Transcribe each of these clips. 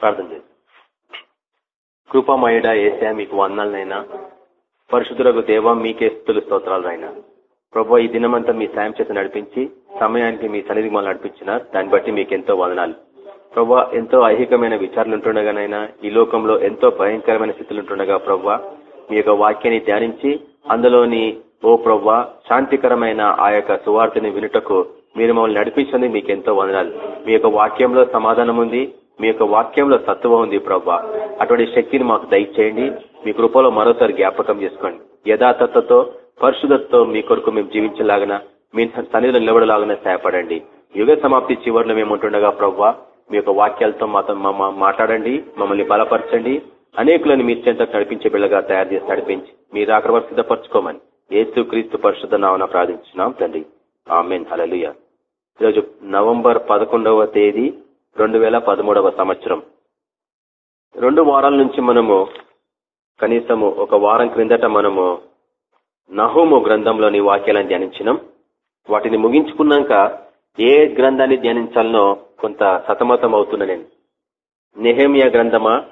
ప్రార్థన చేసి కృపామయుడ ఏసా మీకు వందాలనైనా పరిశుద్ధులకు దేవ మీకే స్థుతులు స్తోత్రాలు అయినా ప్రభు ఈ దినమంతా మీ సాయం చేత నడిపించి సమయానికి మీ సన్నిధి మనం నడిపించిన దాన్ని బట్టి మీకు ఎంతో వదనాలు. ప్రభు ఎంతో ఐహికమైన విచారాలు ఉంటుండగానైనా ఈ లోకంలో ఎంతో భయంకరమైన స్థితులు ఉంటుండగా ప్రభు మీ యొక్క వాక్యాన్ని ధ్యానించి అందులోని ఓ ప్రవ్వ శాంతికరమైన ఆ యొక్క సువార్తని వినుటకు మీరు మమ్మల్ని నడిపించండి మీకు ఎంతో వదనాలు. మీ యొక్క వాక్యంలో సమాధానం ఉంది. మీ యొక్క వాక్యంలో సత్వం ఉంది ప్రభా. అటువంటి శక్తిని మాకు దయచేయండి. మీ కృపలో మరోసారి జ్ఞాపకం చేసుకోండి. యథాతథతో పరిశుధతో మీ కొరకు మేము జీవించలాగన మీ సన్నిధిలో నిలబడలాగానే సహాయపడండి. యుగ సమాప్తి చివరిలో మేము ఉంటుండగా ప్రవ్వా మీ యొక్క వాక్యాలతో మాతో మాట్లాడండి మమ్మల్ని బలపరచండి. అనేకులను మీ చెంత నడిపించే బిళ్ళగా తయారు చేసి నడిపించి మీరు అక్కడ సిద్ధపరచుకోమని ఏసు క్రీస్తు పరిశుద్ధ నావన ప్రార్థించినాం తండ్రి. ఆమెన్. హలలుయ ఈరోజు నవంబర్ పదకొండవ తేదీ రెండు వేల పదమూడవ సంవత్సరం. రెండు వారాల నుంచి మనము కనీసము ఒక వారం క్రిందట మనము నహోము గ్రంథంలోని వాక్యాలను ధ్యానించినాం. వాటిని ముగించుకున్నాక ఏ గ్రంథాన్ని ధ్యానించాలనో కొంత సతమతం అవుతున్నా నేను. నెహేమియా గ్రంథమా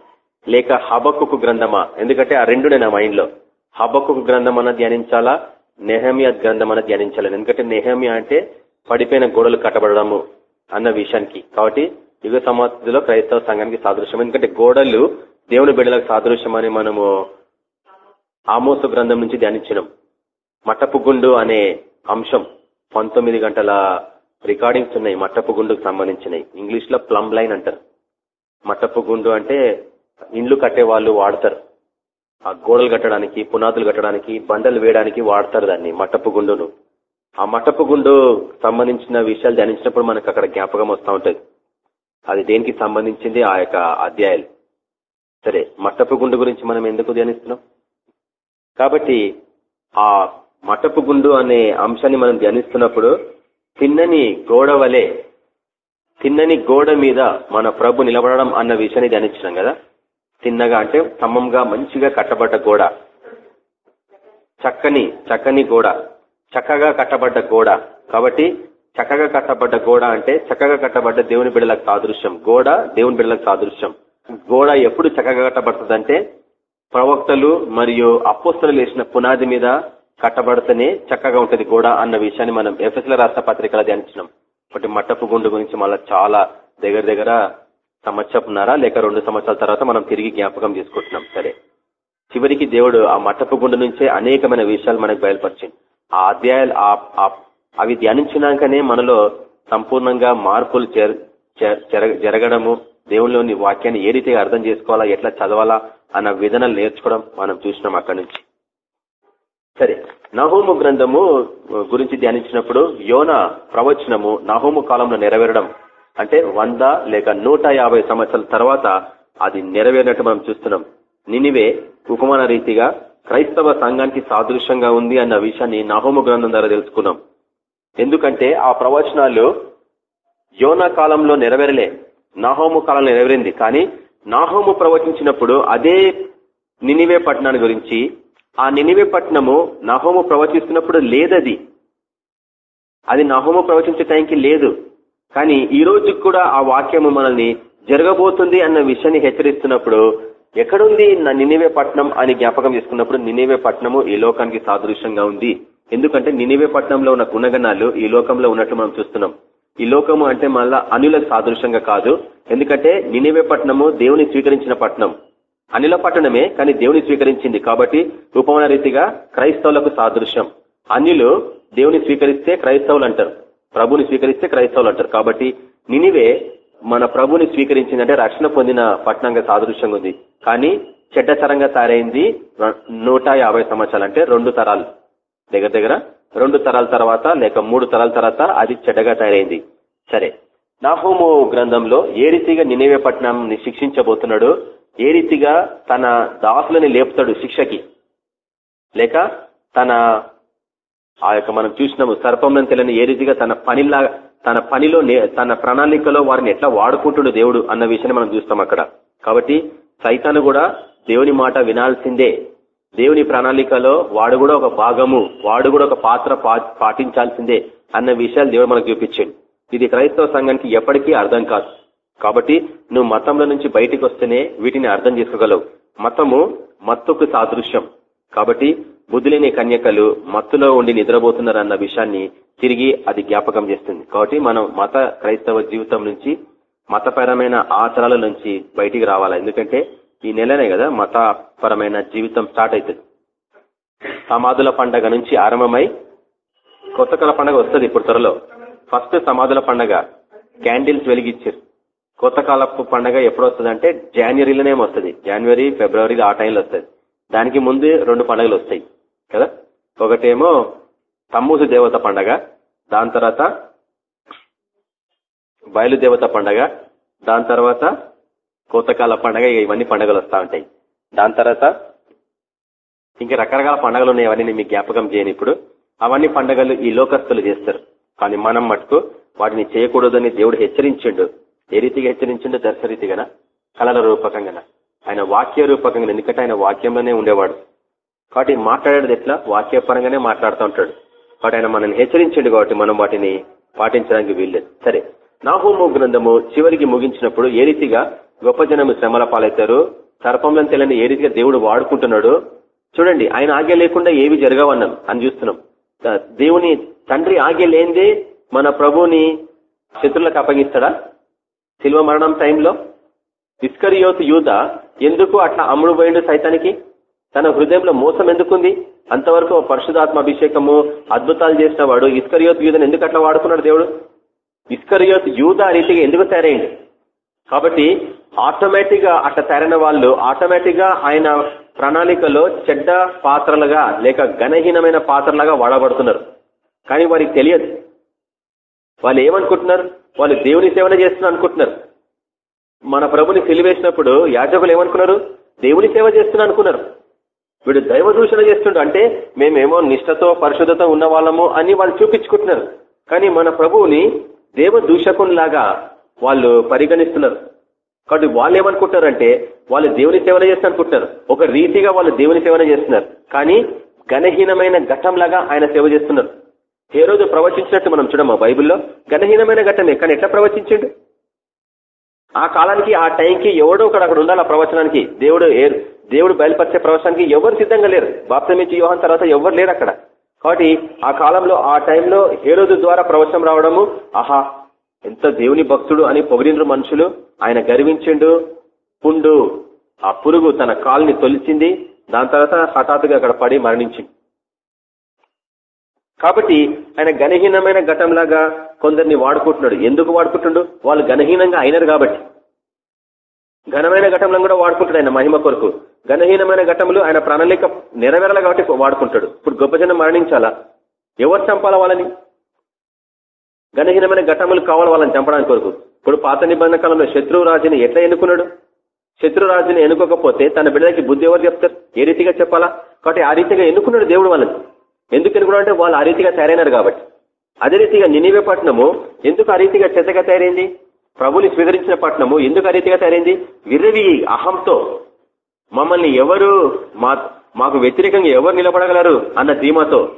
లేక హబక్కు గ్రంథమా? ఎందుకంటే ఆ రెండు నా మైండ్లో హబక్కు గ్రంథం అన్న ధ్యానించాలా? నెహమియా గ్రంథం అన్న ధ్యానించాలని. ఎందుకంటే నెహమియా అంటే పడిపోయిన గోడలు కట్టబడము అన్న విషయానికి. కాబట్టి యుగ సమాధిలో క్రైస్తవ సంఘానికి సాదృశ్యం. ఎందుకంటే గోడలు దేవుని బిడ్డలకు సాదృశ్యం అని మనము ఆమోసు గ్రంథం నుంచి ధ్యానించినాం. మట్టపుగుండు అనే అంశం పంతొమ్మిది గంటల రికార్డింగ్స్ ఉన్నాయి. మట్టపు గుండుకు సంబంధించినవి. ఇంగ్లీష్లో ప్లమ్ లైన్ అంటారు. మట్టపుగుండు అంటే ఇండ్లు కట్టే వాళ్ళు వాడతారు. ఆ గోడలు కట్టడానికి పునాదులు కట్టడానికి బండలు వేయడానికి వాడతారు దాన్ని మట్టపు గుండును. ఆ మట్టపు గుండు సంబంధించిన విషయాలు ధ్యానించినప్పుడు మనకు అక్కడ జ్ఞాపకం వస్తూ ఉంటుంది. అది దేనికి సంబంధించింది ఆ యొక్క అధ్యాయాలు సరే మట్టపు గుండు గురించి మనం ఎందుకు ధ్యానిస్తున్నాం? కాబట్టి ఆ మట్టపు గుండు అనే అంశాన్ని మనం ధ్యానిస్తున్నప్పుడు తిన్నని గోడ వలె తిన్నని గోడ మీద మన ప్రభు నిలబడడం అన్న విషయాన్ని ధ్యానించినాం కదా? తిన్నగా అంటే స్తంభంగా మంచిగా కట్టబడ్డ గోడ. చక్కని చక్కని గోడ. చక్కగా కట్టబడ్డ గోడ. కాబట్టి చక్కగా కట్టబడ్డ గోడ అంటే చక్కగా కట్టబడ్డ దేవుని బిడ్డలకు సాదృశ్యం. గోడ దేవుని బిడ్డలకు సాదృశ్యం. గోడ ఎప్పుడు చక్కగా కట్టబడుతుందంటే ప్రవక్తలు మరియు అపోస్తలు వేసిన పునాది మీద కట్టబడితేనే చక్కగా ఉంటది గోడ అన్న విషయాన్ని మనం ఎఫ్ఎస్ల రాష్ట్ర పత్రికలో ధ్యానించినాం. ఒకటి మట్టపు గుండు గురించి మళ్ళీ చాలా దగ్గర దగ్గర సంవత్సరంన్నర లేక రెండు సంవత్సరాల తర్వాత మనం తిరిగి జ్ఞాపకం చేసుకుంటున్నాం. సరే. చివరికి దేవుడు ఆ మట్టపు గుండు నుంచే అనేకమైన విషయాలు మనకు బయలుపరిచింది ఆ అధ్యాయాలు అవి ధ్యానించినాకనే మనలో సంపూర్ణంగా మార్పులు జరగడము దేవుళ్ళలోని వాక్యాన్ని ఏ రీతిగా అర్థం చేసుకోవాలా ఎట్లా చదవాలా అన్న విధానాలు నేర్చుకోవడం మనం చూసినాం అక్కడి నుంచి. సరే నహోము గ్రంథము గురించి ధ్యానించినప్పుడు యోన ప్రవచనము నహోము కాలంలో నెరవేరడం అంటే వంద లేక నూట సంవత్సరాల తర్వాత అది నెరవేరినట్టు మనం చూస్తున్నాం. నినివే ఉపమాన రీతిగా క్రైస్తవ సంఘానికి సాదృశ్యంగా ఉంది అన్న విషయాన్ని నహోము గ్రంథం ద్వారా తెలుసుకున్నాం. ఎందుకంటే ఆ ప్రవచనాలు యోనా కాలంలో నెరవేరలే. నాహోము కాలంలో నెరవేరింది. కానీ నాహోము ప్రవచించినప్పుడు అదే నినివే పట్టణాన్ని గురించి ఆ నినివే పట్టణము నాహోము ప్రవచిస్తున్నప్పుడు లేదది. అది నాహోము ప్రవచించే టైంకి లేదు. కానీ ఈ రోజు కూడా ఆ వాక్యము మనల్ని జరగబోతుంది అన్న విషయాన్ని హెచ్చరిస్తున్నప్పుడు ఎక్కడుంది నా నినివే పట్నం అని జ్ఞాపకం చేసుకున్నప్పుడు నినివే పట్నము ఈ లోకానికి సాదృశ్యంగా ఉంది. ఎందుకంటే నినివే పట్టణంలో ఉన్న గుణగణాలు ఈ లోకంలో ఉన్నట్టు మనం చూస్తున్నాం. ఈ లోకము అంటే మళ్ళా అనులకు సాదృశ్యంగా కాదు. ఎందుకంటే నినివే పట్టణము దేవుని స్వీకరించిన పట్నం అనిల పట్టణమే కానీ దేవుని స్వీకరించింది. కాబట్టి ఉపమాన రీతిగా క్రైస్తవులకు సాదృశ్యం. అన్యులు దేవుని స్వీకరిస్తే క్రైస్తవులు అంటారు. ప్రభుని స్వీకరిస్తే క్రైస్తవులు అంటారు. కాబట్టి నినివే మన ప్రభుని స్వీకరించిందంటే రక్షణ పొందిన పట్టణంగా సాదృశ్యంగా ఉంది. కానీ చెడ్డతరంగా తయారైంది నూట సంవత్సరాలు అంటే రెండు తరాలు. దగ్గర దగ్గర రెండు తరాల తర్వాత లేక మూడు తరాల తర్వాత అది చెడ్డగా తయారైంది. సరే. నాహోము గ్రంథంలో ఏ రీతిగా నినేవే పట్టణాన్ని శిక్షించబోతున్నాడు ఏ రీతిగా తన దాసులని లేపుతాడు శిక్షకి లేక తన ఆ యొక్క మనం చూసినాము సర్పంలను తెలియని ఏ రీతిగా తన పనిలా తన పనిలో తన ప్రణాళికలో వారిని ఎట్లా వాడుకుంటుండు దేవుడు అన్న విషయాన్ని మనం చూస్తాం అక్కడ. కాబట్టి సైతాను కూడా దేవుని మాట వినాల్సిందే. దేవుని ప్రణాళికలో వాడు కూడా ఒక భాగము వాడు కూడా ఒక పాత్ర పాటించాల్సిందే అన్న విషయాలు దేవుడు మనకు చూపించండి. ఇది క్రైస్తవ సంఘానికి ఎప్పటికీ అర్థం కాదు. కాబట్టి నువ్వు మతంలో నుంచి బయటికి వస్తేనే వీటిని అర్థం చేసుకోగలవు. మతము మత్తుకు సాదృశ్యం. కాబట్టి బుద్ధులేని కన్యకలు మత్తులో ఉండి నిద్రపోతున్నారన్న విషయాన్ని తిరిగి అది జ్ఞాపకం చేస్తుంది. కాబట్టి మనం మత క్రైస్తవ జీవితం నుంచి మతపరమైన ఆచరాల నుంచి బయటికి రావాలి? ఎందుకంటే ఈ నెలనే కదా మతపరమైన జీవితం స్టార్ట్ అవుతుంది సమాధుల పండగ నుంచి ఆరంభమై కొత్త కల పండగ వస్తుంది ఇప్పుడు త్వరలో. ఫస్ట్ సమాధుల పండగ క్యాండిల్స్ వెలిగించారు కొత్త కాలపు పండగ ఎప్పుడు వస్తుంది అంటే జనవరిలోనే వస్తుంది. జనవరి ఫిబ్రవరి ఆ టైంలో వస్తుంది. దానికి ముందు రెండు పండుగలు వస్తాయి కదా. ఒకటేమో తమ్మూసు దేవత పండగ దాని తర్వాత బయలుదేవత పండగ దాని తర్వాత కోతకాల పండగ ఇవన్నీ పండుగలు వస్తూ ఉంటాయి. దాని తర్వాత ఇంకా రకరకాల పండుగలు ఉన్నాయి అవన్నీ మీకు జ్ఞాపకం చేయను ఇప్పుడు. అవన్నీ పండుగలు ఈ లోకస్తులు చేస్తారు. కానీ మనం మటుకు వాటిని చేయకూడదని దేవుడు హెచ్చరించిండు. ఏ రీతిగా హెచ్చరించిండు? దర్శరీతిగా కళల రూపకంగా ఆయన వాక్య రూపకంగా ఎందుకంటే ఆయన వాక్యంలోనే ఉండేవాడు. కాబట్టి మాట్లాడేది ఎట్లా? వాక్యపరంగానే మాట్లాడుతూ ఉంటాడు. కాబట్టి ఆయన మనల్ని హెచ్చరించండు కాబట్టి మనం వాటిని పాటించడానికి వీల్లేదు. సరే. నాహోము గ్రంథము చివరికి ముగించినప్పుడు ఏ రీతిగా గొప్ప జనం శ్రమల పాలవుతారు సర్పంలను తెలియని ఏ రీతిగా దేవుడు వాడుకుంటున్నాడు. చూడండి ఆయన ఆజ్ఞ లేకుండా ఏవి జరగవన్నాం అని చూస్తున్నాం. దేవుని తండ్రి ఆజ్ఞ లేనిదే మన ప్రభుని శత్రులకు అప్పగిస్తాడా? శిల్వ మరణం టైంలో? ఇస్కరియోతు యూత ఎందుకు అట్లా అమ్ముడు పోయిండు సైతానికి? తన హృదయంలో మోసం ఎందుకుంది? అంతవరకు పరిశుధాత్మ అభిషేకము అద్భుతాలు చేసిన వాడు ఇస్కరియోత్ యూధను ఎందుకు అట్లా వాడుకున్నాడు దేవుడు? ఇస్కరియోత్ యూధ రీతిగా ఎందుకు తయారైంది కాబట్టి ఆటోమేటిక్గా అట్ట తరిన వాళ్ళు ఆటోమేటిక్గా ఆయన ప్రణాళికలో చెడ్డ పాత్రలుగా లేక ఘనహీనమైన పాత్రలుగా వాడబడుతున్నారు. కానీ వారికి తెలియదు. వాళ్ళు ఏమనుకుంటున్నారు? వాళ్ళు దేవుని సేవన చేస్తున్నారు అనుకుంటున్నారు. మన ప్రభుని సిలివేసినప్పుడు యాజకులు ఏమనుకున్నారు? దేవుని సేవ చేస్తున్నా అనుకున్నారు. వీడు దైవ దూషణ చేస్తుండ్రు అంటే మేమేమో నిష్టతో పరిశుద్ధత ఉన్న వాళ్ళము అని వాళ్ళు చూపించుకుంటున్నారు. కానీ మన ప్రభువుని దేవ దూషకునిలాగా వాళ్ళు పరిగణిస్తున్నారు. కాబట్టి వాళ్ళు ఏమనుకుంటారంటే వాళ్ళు దేవుని సేవన చేస్తున్నారు అనుకుంటున్నారు ఒక రీతిగా వాళ్ళు దేవుని సేవన చేస్తున్నారు. కానీ ఘనహీనమైన ఘటంలాగా ఆయన సేవ చేస్తున్నారు. ఏ రోజు ప్రవచించినట్టు మనం చూడమా బైబిల్లో? ఘనహీనమైన ఘటనే కానీ ఎట్లా ప్రవచించండు? ఆ కాలానికి ఆ టైంకి ఎవడో ఒకడు అక్కడ ఉండాలి ఆ ప్రవచనానికి. దేవుడు దేవుడు బయలుపరిచే ప్రవచనానికి ఎవరు సిద్ధంగా లేరు. బాప్తమించి యోహన్ తర్వాత ఎవరు లేరు అక్కడ. కాబట్టి ఆ కాలంలో ఆ టైంలో హేరోదు ద్వారా ప్రవచనం రావడము ఆహా ఎంత దేవుని భక్తుడు అని పొగిడినరు మనుషులు ఆయన గర్వించిండు పుండు ఆ పురుగు తన కాల్ని తొలిచింది దాని తర్వాత హఠాత్తుగా అక్కడ పడి మరణించింది. కాబట్టి ఆయన గణహీనమైన ఘటంలాగా కొందరిని వాడుకుంటున్నాడు. ఎందుకు వాడుకుంటున్నాడు వాళ్ళు గణహీనంగా అయినారు కాబట్టి. ఘనమైన ఘటంలో కూడా వాడుకుంటాడు ఆయన మహిమ కొరకు. ఘనహీనమైన ఘటములు ఆయన ప్రణాళిక నెరవేరాలి కాబట్టి వాడుకుంటాడు. ఇప్పుడు గొప్ప జనం మరణించాలా? ఎవరు చంపాలా వాళ్ళని? ఘనహీనమైన ఘటములు కావాలి వాళ్ళని చంపడానికి కొరకు. ఇప్పుడు పాత నిబంధన కాలంలో శత్రురాజుని ఎట్లా ఎన్నుకున్నాడు? శత్రురాజుని ఎన్నుకోకపోతే తన బిడ్డలకి బుద్ధి ఎవరు చెప్తారు? ఏ రీతిగా చెప్పాలా? కాబట్టి ఆ రీతిగా ఎన్నుకున్నాడు దేవుడు వాళ్ళని. ఎందుకు ఎన్నుకున్నాడు అంటే వాళ్ళు ఆ రీతిగా తయారైనారు కాబట్టి. అదే రీతిగా నినివే పట్టణము ఎందుకు ఆ రీతిగా చెత్తగా తయారైంది? ప్రభుని స్వీకరించిన పట్టణము ఎందుకు ఆ రీతిగా తయారైంది? విర్రవి అహంతో మమ్మల్ని ఎవరు మాకు వ్యతిరేకంగా ఎవరు నిలబడగలరు? అన్న ధీమాతో.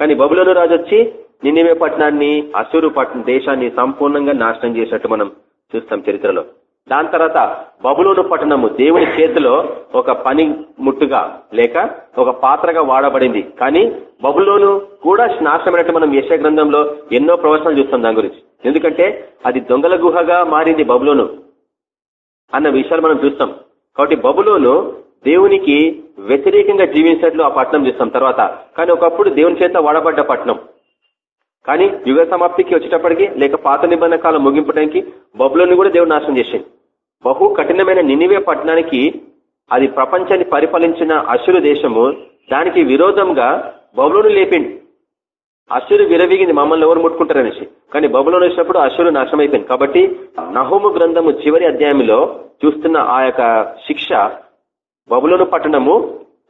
కానీ బబులోను రాజు వచ్చి నినివే పట్టణాన్ని అసూరు పట్టణ దేశాన్ని సంపూర్ణంగా నాశనం చేసినట్టు మనం చూస్తాం చరిత్రలో. దాని తర్వాత బబులోను పట్టణము దేవుని చేతిలో ఒక పని ముట్టుగా లేక ఒక పాత్రగా వాడబడింది. కానీ బబులోను కూడా నాశనమైనట్టు మనం యశ గ్రంథంలో ఎన్నో ప్రవచనాలు చూస్తాం దాని గురించి. ఎందుకంటే అది దొంగల గుహగా మారింది బబులోను అన్న విషయాలు మనం చూస్తాం. కాబట్టి బబులోను దేవునికి వ్యతిరేకంగా జీవించినట్లు ఆ పట్టణం చూస్తాం తర్వాత. కానీ ఒకప్పుడు దేవుని చేత వాడబడ్డ పట్టణం. కానీ యుగ సమాప్తికి వచ్చేటప్పటికి లేక పాత నిబంధన కాలం ముగింపడానికి బబులోని కూడా దేవుడు నాశనం చేసింది బహు కఠినమైన నినివే పట్టణానికి అది ప్రపంచాన్ని పరిపాలించిన అసురు దేశము దానికి విరోధంగా బబులోను లేపిండి. అసురు విరవిగింది మమ్మల్ని ఎవరు ముట్టుకుంటారనేసి. కానీ బబులోను వచ్చినప్పుడు అసురు నాశనమైపోయింది. కాబట్టి నహోము గ్రంథము చివరి అధ్యాయంలో చూస్తున్న ఆ శిక్ష బబులోను పట్టణము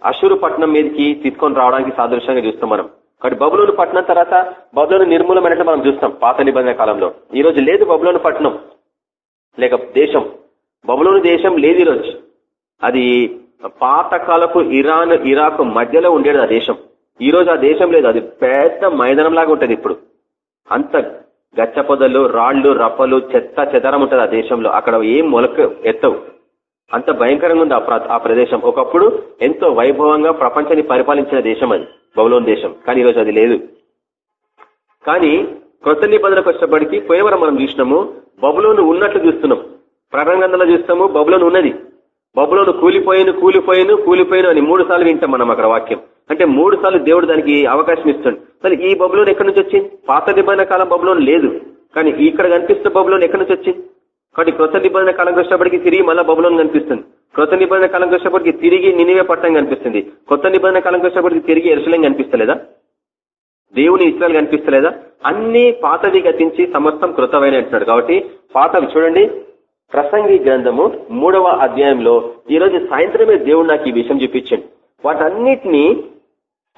అసురు పట్టణం మీదకి తీసుకొని రావడానికి సాదృశ్యంగా చూస్తాం మనం. కాబట్టి బబులోను పట్టణం తర్వాత బబులోను నిర్మూలమైనట్టు మనం చూస్తాం పాత నిబంధన కాలంలో. ఈ రోజు లేదు బబులోను పట్టణం లేక దేశం. బబులోను దేశం లేదు ఈరోజు. అది పాతకాలపు ఇరాన్ ఇరాక్ మధ్యలో ఉండేది ఆ దేశం. ఈ రోజు ఆ దేశం లేదు. అది పెద్ద మైదానం లాగా ఉంటుంది ఇప్పుడు. అంత గచ్చ పొదలు రాళ్ళు రప్పలు చెత్త చెదరం ఉంటుంది ఆ దేశంలో. అక్కడ ఏం మొలక ఎత్తవు. అంత భయంకరంగా ఉంది ఆ ప్రదేశం. ఒకప్పుడు ఎంతో వైభవంగా ప్రపంచాన్ని పరిపాలించిన దేశం అది. బౌలోన్ దేశం. కానీ ఈరోజు అది లేదు. కానీ కొత్త నిబంధనకు వచ్చేప్పటికి పోయేవరం మనం చూసినాము బబులోను ఉన్నట్లు చూస్తున్నాం. ప్రారంభంలో చూస్తాము బబులోను ఉన్నది. బబులోను కూలిపోయిను కూలిపోయిను కూలిపోయిను అని మూడు సార్లు వింటాం మనం అక్కడ వాక్యం. అంటే మూడు సార్లు దేవుడు దానికి అవకాశం ఇస్తుంది మరి ఈ బబులోన్ ఎక్కడి నుంచి వచ్చింది? పాత నిబంధన కాలం బబులోన్ లేదు. కానీ ఇక్కడ కనిపిస్తున్న బబులోన్ ఎక్కడి నుంచి వచ్చింది? కాబట్టి కొత్త నిబంధన కాలం వచ్చినప్పటికీ తిరిగి మళ్ళీ బబులోన్ కనిపిస్తుంది. కృత నిబంధన కాలం వచ్చినప్పటికీ తిరిగి నినివే పట్టం కనిపిస్తుంది. కొత్త నిబంధన కాలం వచ్చినప్పటికీ తిరిగి ఎరుసలేం కనిపిస్తలేదా? దేవుని ఇస్రాయల్ కనిపిస్తలేదా? అన్ని పాతది గతించి సమస్తం కృతమైన అంటున్నాడు. కాబట్టి పాతవి చూడండి. ప్రసంగి గ్రంథము మూడవ అధ్యాయంలో ఈ రోజు సాయంత్రమే దేవుడు నాకు ఈ విషయం చూపించండి. వాటన్నిటినీ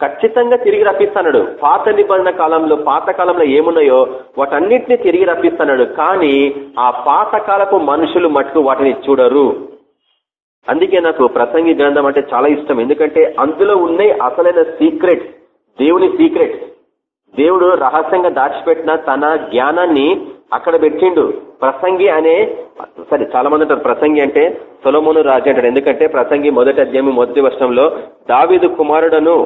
ఖచ్చితంగా తిరిగి రప్పిస్తున్నాడు పాత నిబంధన కాలంలో పాత కాలంలో ఏమున్నాయో వాటన్నిటిని తిరిగి రప్పిస్తున్నాడు కానీ ఆ పాత కాలపు మనుషులు మటుకు వాటిని చూడరు. అందుకే నాకు ప్రసంగి గ్రంథం అంటే చాలా ఇష్టం. ఎందుకంటే అందులో ఉన్నాయి అసలైన సీక్రెట్స్ దేవుని సీక్రెట్స్ దేవుడు రహస్యంగా దాచిపెట్టిన తన జ్ఞానాన్ని అక్కడ పెట్టిండు. ప్రసంగి అనే సరే చాలా మంది అంటారు ప్రసంగి అంటే సొలమోను రాజు అంటాడు. ఎందుకంటే ప్రసంగి మొదటి అధ్యాయం మొదటి వర్షంలో దావిదు కుమారుడను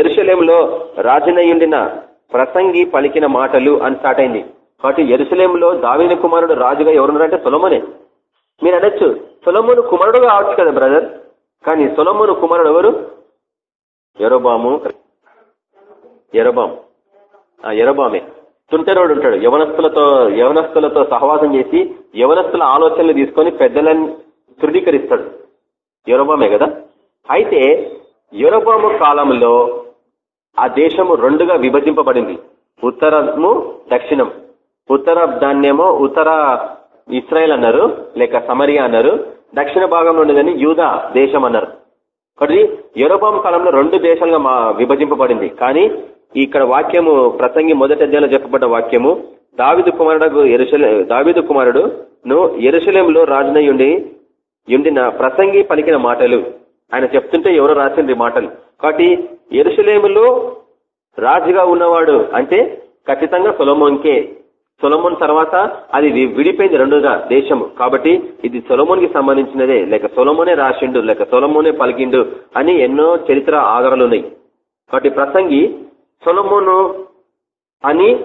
ఎరుశలేంలో రాజునయ్యుండిన ప్రసంగి పలికిన మాటలు అని స్టార్ట్ అయింది. కాబట్టి ఎరుసలేంలో దావిద కుమారుడు రాజుగా ఎవరున్నారంటే సొలమునే. మీరు అనొచ్చు. సొలమును కుమారుడు కావచ్చు కదా బ్రదర్ కానీ సొలమును కుమారుడు ఎవరు? ఎరోబాము ఎరోబామ్ ఎరోబామే తుంటరోడు ఉంటాడు. యవనస్తులతో యవనస్తులతో సహవాసం చేసి యవనస్తుల ఆలోచనలు తీసుకొని పెద్దలను తృఢీకరిస్తాడు ఎరబామే కదా? అయితే ఎరబాము కాలంలో ఆ దేశము రెండుగా విభజింపబడింది. ఉత్తరము దక్షిణం. ఉత్తర దాన్నేమో ఉత్తర ఇస్రాయల్ అన్నారు లేక సమరియా అన్నారు దక్షిణ భాగంలో ఉండేదని యూదా దేశం అన్నారు. కాబట్టి యూరోపాం కాలంలో రెండు దేశాలుగా విభజింపబడింది. కానీ ఇక్కడ వాక్యము ప్రసంగి మొదటి అధ్యాయంలో చెప్పబడ్డ వాక్యము దావిదు కుమారుడు ఎరుసలే దావిదు కుమారుడు ను ఎరుసలేంలో రాజునయుండి ఉండిన ప్రసంగి పలికిన మాటలు. ఆయన చెప్తుంటే ఎవరో రాసింది మాటలు. కాబట్టి ఎరుసలేములో రాజుగా ఉన్నవాడు అంటే ఖచ్చితంగా సొలమోన్కే. సొలమోన్ తర్వాత అది విడిపోయింది రెండుగా దేశము. కాబట్టి ఇది సొలమోన్కి సంబంధించినదే. లేక సొలమోనే రాసిండు లేక సొలమోనే పలికిండు అని ఎన్నో చరిత్ర ఆధారాలు ఉన్నాయి. కాబట్టి ప్రసంగి సొలమోను అని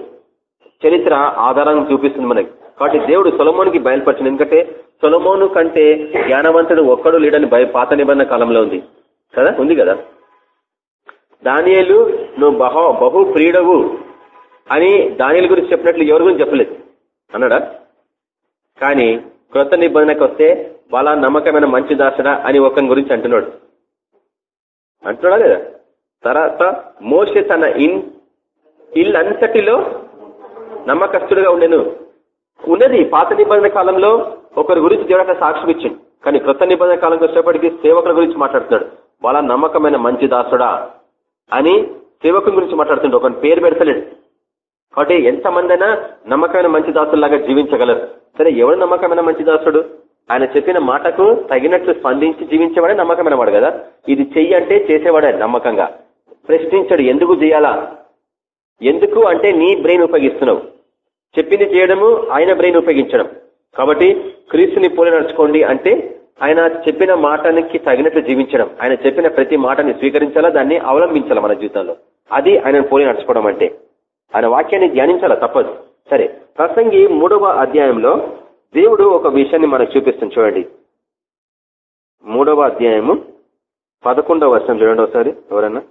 చరిత్ర ఆధారాన్ని చూపిస్తుంది మనకి. కాబట్టి దేవుడు సొలమోనికి బయలుపరిచింది ఎందుకంటే సొలమోను కంటే జ్ఞానవంతుడు ఒక్కడు లేడని భయ పాత నిబంధన కాలంలో ఉంది. కదా? ఉంది కదా? దానియలు నువ్వు బహు బహు ప్రియుడవు. అని దానిల గురించి చెప్పినట్లు ఎవరి గురించి చెప్పలేదు. అన్నాడా? కానీ క్రొత్త నిబంధనకు వస్తే వాళ్ళ నమ్మకమైన మంచి దాసడా అని ఒకరి గురించి అంటున్నాడు. అంటున్నాడా లేదా? తర్వాత మోసే తన ఇన్ ఇల్లంతటిలో నమ్మకస్తుడుగా ఉండేను. ఉన్నది పాత నిబంధన కాలంలో ఒకరి గురించి దేవుడు సాక్ష్యం ఇచ్చింది కానీ కృత నిబంధన కాలంకి వచ్చేప్పటికీ సేవకుల గురించి మాట్లాడుతున్నాడు. వాళ్ళ నమ్మకమైన మంచి దాసుడా అని సేవకుని గురించి మాట్లాడుతుండే. ఒక పేరు పెడతలేడు. కాబట్టి ఎంతమందైనా నమ్మకమైన మంచి దాసులాగా జీవించగలరు. సరే ఎవరు నమ్మకమైన మంచి దాసుడు? ఆయన చెప్పిన మాటకు తగినట్లు స్పందించి జీవించేవాడే నమ్మకమైన వాడు కదా? ఇది చెయ్యి అంటే చేసేవాడే నమ్మకంగా. ప్రశ్నించాడు ఎందుకు చేయాలా? ఎందుకు అంటే నీ బ్రెయిన్ ఉపయోగిస్తున్నావు? చెప్పింది చేయడము ఆయన బ్రెయిన్ ఉపయోగించడం. కాబట్టి క్రీస్తుని పోలి నడుచుకోండి అంటే ఆయన చెప్పిన మాటనికి తగినట్లు జీవించడం. ఆయన చెప్పిన ప్రతి మాటని స్వీకరించాలా? దాన్ని అవలంబించాలా మన జీవితంలో? అది ఆయన పోలి నడుచుకోవడం అంటే. ఆయన వాక్యాన్ని ధ్యానించాలా? తప్పదు. సరే ప్రసంగి మూడవ అధ్యాయంలో దేవుడు ఒక విషయాన్ని మనకు చూపిస్తుంది చూడండి. మూడవ అధ్యాయము పదకొండవ వర్షం చూడండి ఒకసారి ఎవరన్నా?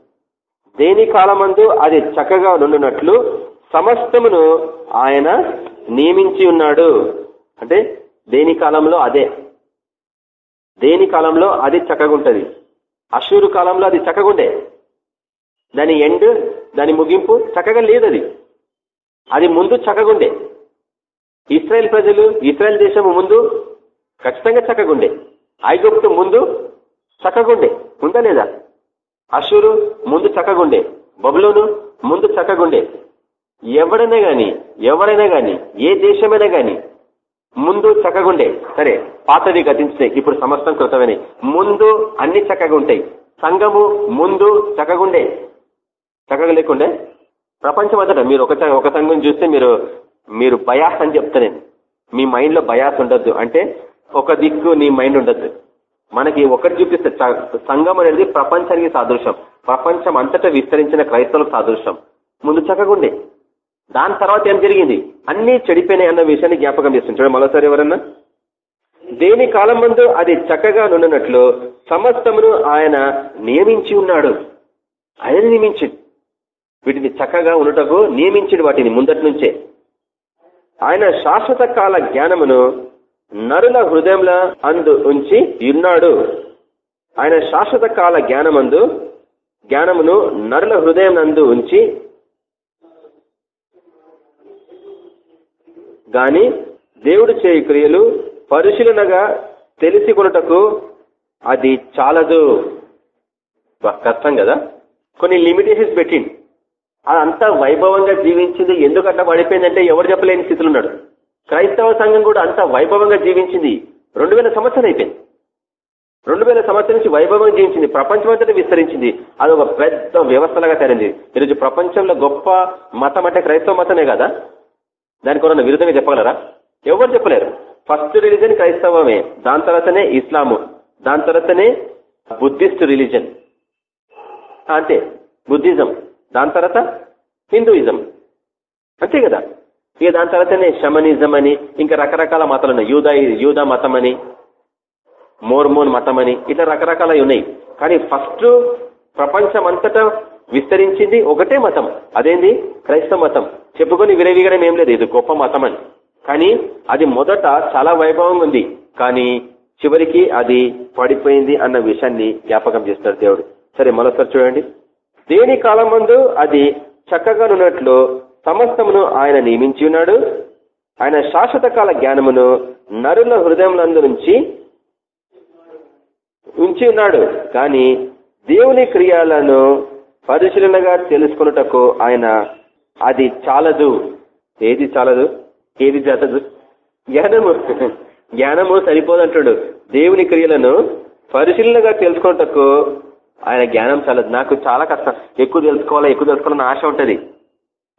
దేని కాలమందు అది చక్కగా నుండినట్లు సమస్తమును ఆయన నియమించి ఉన్నాడు. అంటే దేని కాలంలో? అదే. దేని కాలంలో? అది చక్కగా ఉంటది. అశూరు కాలంలో అది చక్కగుండే దాని ఎండ్ దాని ముగింపు చక్కగా లేదు అది అది ముందు చక్కగుండే. ఇస్రాయల్ ప్రజలు ఇస్రాయల్ దేశము ముందు ఖచ్చితంగా చక్కగుండే. ఐగుప్తు ముందు చక్కగుండే. ఉందా లేదా? అషురు ముందు చక్కగుండే. బబులోను ముందు చక్కగుండే. ఎవడైనా గాని ఎవరైనా గాని ఏ దేశమైనా గాని ముందు చక్కగుండే. సరే పాతవి గతించే ఇప్పుడు సమస్తం కృతమని. ముందు అన్ని చక్కగా ఉంటాయి సంఘము ముందు చక్కగుండే. చక్కగా లేకుండే ప్రపంచం అంతటా మీరు ఒక ఒక సంఘం చూస్తే మీరు మీరు బయాస్ అని చెప్తా నేను. మీ మైండ్లో బయాస్ ఉండద్దు. అంటే ఒక దిక్కు నీ మైండ్ ఉండద్దు. మనకి ఒకటి చూపిస్తే సంఘం అనేది ప్రపంచానికి సాదృశ్యం. ప్రపంచం అంతటా విస్తరించిన క్రైస్తవులకు సాదృశ్యం. ముందు చక్కగుండే దాని తర్వాత ఏం జరిగింది? అన్ని చెడిపోయినాయి అన్న విషయాన్ని జ్ఞాపకం చేస్తుంటాడు మరోసారి ఎవరన్నా? దేని కాలం ముందు అది చక్కగా నున్నట్లు సమస్తమును ఆయన నియమించి ఉన్నాడు. ఆయన నియమించి వీటిని చక్కగా ఉండటకు నియమించి వాటిని ముందటి నుంచే. ఆయన శాశ్వత కాల జ్ఞానమును నరుల హృదయంలో అందు ఉంచి ఉన్నాడు ఆయన శాశ్వత కాల జ్ఞానమందు జ్ఞానమును నరుల హృదయం నందు ఉంచి గాని దేవుడు చేయి క్రియలు పరిశీలనగా తెలిసి కొనుటకు అది చాలదు. కష్టం కదా. కొన్ని లిమిటేషన్స్ పెట్టింది అంతా వైభవంగా జీవించింది. ఎందుకు అట్లా పడిపోయిందంటే ఎవరు చెప్పలేని స్థితిలో ఉన్నాడు క్రైస్తవ సంఘం కూడా అంత వైభవంగా జీవించింది. రెండు వేల సంవత్సరం అయిపోయింది. రెండు వేల సంవత్సరం నుంచి వైభవంగా జీవించింది. ప్రపంచమంతటా విస్తరించింది. అది ఒక పెద్ద వ్యవస్థలాగా తరింది ఈరోజు ప్రపంచంలో గొప్ప మతం అంటే క్రైస్తవ మతమే కదా? దానికి కొన్న విరుద్ధంగా చెప్పగలరా? ఎవరు చెప్పలేరు. ఫస్ట్ రిలీజన్ క్రైస్తవమే. దాని తర్వాతనే ఇస్లాము. దాని తర్వాతనే బుద్ధిస్ట్ రిలీజన్. అంతే. బుద్ధిజం. దాని తర్వాత హిందూయిజం. అంతే కదా? ఇక దాని తర్వాతనే షమనిజం అని ఇంకా రకరకాల మతాలు ఉన్నాయి. యూదా యూదా మతం అని మోర్మోన్ మతం అని ఇట్లా రకరకాల ఉన్నాయి. కానీ ఫస్ట్ ప్రపంచం అంతటా విస్తరించింది ఒకటే మతం. అదేంది? క్రైస్తవ మతం. చెప్పుకొని విరవీగడం ఏం లేదు. ఇది గొప్ప మతం అని కానీ అది మొదట చాలా వైభవంగా ఉంది. కానీ చివరికి అది పడిపోయింది అన్న విషయాన్ని జ్ఞాపకం చేస్తారు దేవుడు. సరే మరోసారి చూడండి. దేని కాలం అది చక్కగా ఉన్నట్లు సమస్తమును ఆయన నియమించి ఉన్నాడు. ఆయన శాశ్వత కాల జ్ఞానమును నరుల హృదయములందు నుంచి ఉంచి ఉన్నాడు. కానీ దేవుని క్రియాలను పరిశీలనగా తెలుసుకున్నటకు ఆయన అది చాలదు. ఏది చాలదు? ఏది జరగదు జ్ఞానము. జ్ఞానము సరిపోదంటాడు. దేవుని క్రియలను పరిశీలనగా తెలుసుకున్నటకు ఆయన జ్ఞానం చాలదు నాకు చాలా కష్టం. ఎక్కువ తెలుసుకోవాలా ఎక్కువ తెలుసుకోవాలన్న ఆశ ఉంటుంది.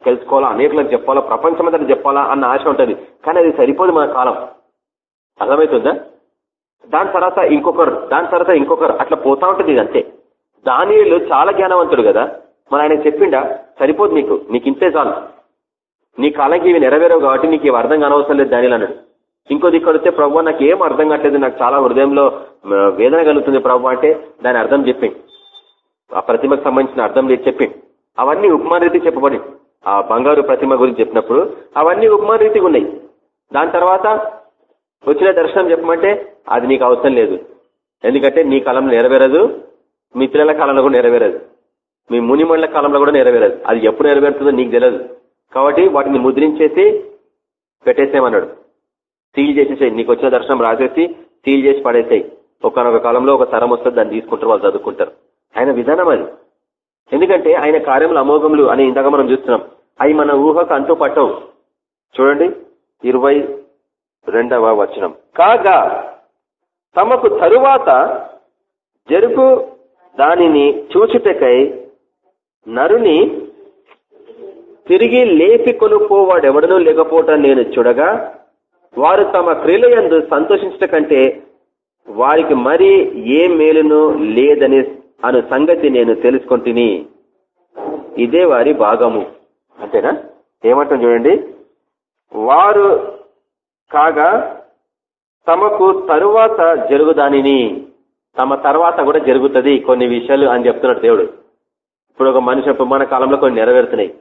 తెలుసుకోవాలా అనేకులకు చెప్పాలా ప్రపంచమంతా చెప్పాలా అన్న ఆశ ఉంటుంది. కానీ అది సరిపోదు మన కాలం. అర్థమవుతుందా? దాని తర్వాత ఇంకొకరు దాని తర్వాత ఇంకొకరు. అట్లా పోతా ఉంటుంది ఇది అంతే. దానిలో చాలా జ్ఞానవంతుడు కదా. మరి ఆయన చెప్పిండా సరిపోదు నీకు. నీకు ఇంతే చాలు. నీ కాలంకి ఇవి నెరవేరవు కాబట్టి నీకు ఇవి అర్థం కానవసరం లేదు దానిలో అన్నాడు. ఇంకో దిక్కడితే ప్రభు నాకు ఏం అర్థం కావట్లేదు నాకు చాలా హృదయంలో వేదన కలుగుతుంది ప్రభు అంటే దాని అర్థం చెప్పింది ఆ ప్రతిమకు సంబంధించిన అర్థం లేదు చెప్పింది అవన్నీ ఉపమాన రీతి చెప్పబడి ఆ బంగారు ప్రతిమ గురించి చెప్పినప్పుడు అవన్నీ ఉపమాన రీతిగా ఉన్నాయి. దాని తర్వాత వచ్చిన దర్శనం చెప్పమంటే అది నీకు అవసరం లేదు. ఎందుకంటే నీ కాలంలో నెరవేరదు మీ పిల్లల కాలంలో కూడా నెరవేరదు. మీ మునిమండల కాలంలో కూడా నెరవేరదు. అది ఎప్పుడు నెరవేరుతుందో నీకు తెలియదు కాబట్టి వాటిని ముద్రించేసి పెట్టేసేమన్నాడు సీల్ చేసేసాయి నీకు వచ్చిన దర్శనం రాసేసి సీల్ చేసి పడేసాయి. ఒకనొక కాలంలో ఒక తరం వస్తుంది దాన్ని తీసుకుంటారు వాళ్ళు చదువుకుంటారు. ఆయన విధానం అది. ఎందుకంటే ఆయన కార్యములు అమోఘములు అని ఇందాక మనం చూస్తున్నాం. అవి మన ఊహకు అంటూ పట్టవు. చూడండి ఇరవై రెండవ వచనం. కాగా తమకు తరువాత జరుపు దానిని చూచుటకై నరుని తిరిగి లేపి కొనుక్కోవాడెవడనూ లేకపోవటం నేను చూడగా వారు తమ క్రియలయందు సంతోషించట కంటే వారికి మరి ఏ మేలును లేదని అను సంగతి నేను తెలుసుకుంటుని. ఇదే వారి భాగము. అంతేనా? ఏమంటాం చూడండి? వారు కాగా తమకు తరువాత జరుగుదానిని. తమ తర్వాత కూడా జరుగుతుంది కొన్ని విషయాలు అని చెప్తున్నాడు దేవుడు. ఇప్పుడు ఒక మనిషి మన కాలంలో కొన్ని నెరవేరుతున్నాయి.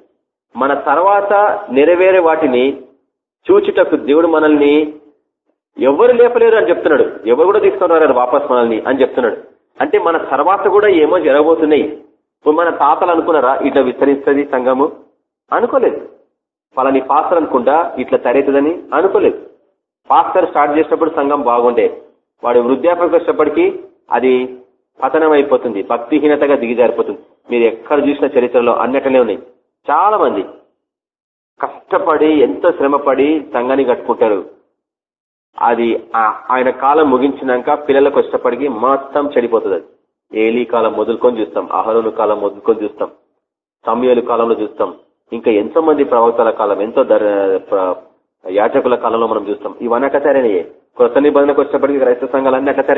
మన తర్వాత నెరవేరే వాటిని చూచుటకు దేవుడు మనల్ని ఎవరు లేపలేరు అని చెప్తున్నాడు. ఎవరు కూడా తీసుకున్నారు వాపస్ మనల్ని అని చెప్తున్నాడు. అంటే మన తర్వాత కూడా ఏమో జరగబోతున్నాయి. ఇప్పుడు మన తాతలు అనుకున్నారా ఇట్లా విస్తరిస్తుంది సంఘము? అనుకోలేదు. పలాని పాస్టర్ అనుకుంటా ఇట్లా తరేతుందని అనుకోలేదు. పాస్టర్ స్టార్ట్ చేసినప్పుడు సంఘం బాగుండే. వాడు వృద్ధాపకు వచ్చేటప్పటికి అది పతనం అయిపోతుంది భక్తిహీనతగా దిగిజారిపోతుంది మీరు ఎక్కడ చూసిన చరిత్రలో అన్నట్లనే ఉన్నాయి. చాలా మంది కష్టపడి ఎంతో శ్రమపడి సంఘాన్ని కట్టుకుంటారు? అది ఆయన కాలం ముగించినాక పిల్లలకు కష్టపడికి మొత్తం చెడిపోతుంది అది. ఏలీ కాలం మొదలుకొని చూస్తాం అహరోను కాలం మొదలుకొని చూస్తాం సమయలు కాలంలో చూస్తాం ఇంకా ఎంతో మంది ప్రవక్తల కాలం ఎంతో యాచకుల కాలంలో మనం చూస్తాం. ఇవన్నీ అట్లా కొత్త నిబంధనకు వచ్చినప్పటికీ క్రైస్తవ సంఘాలన్నీ అట్లా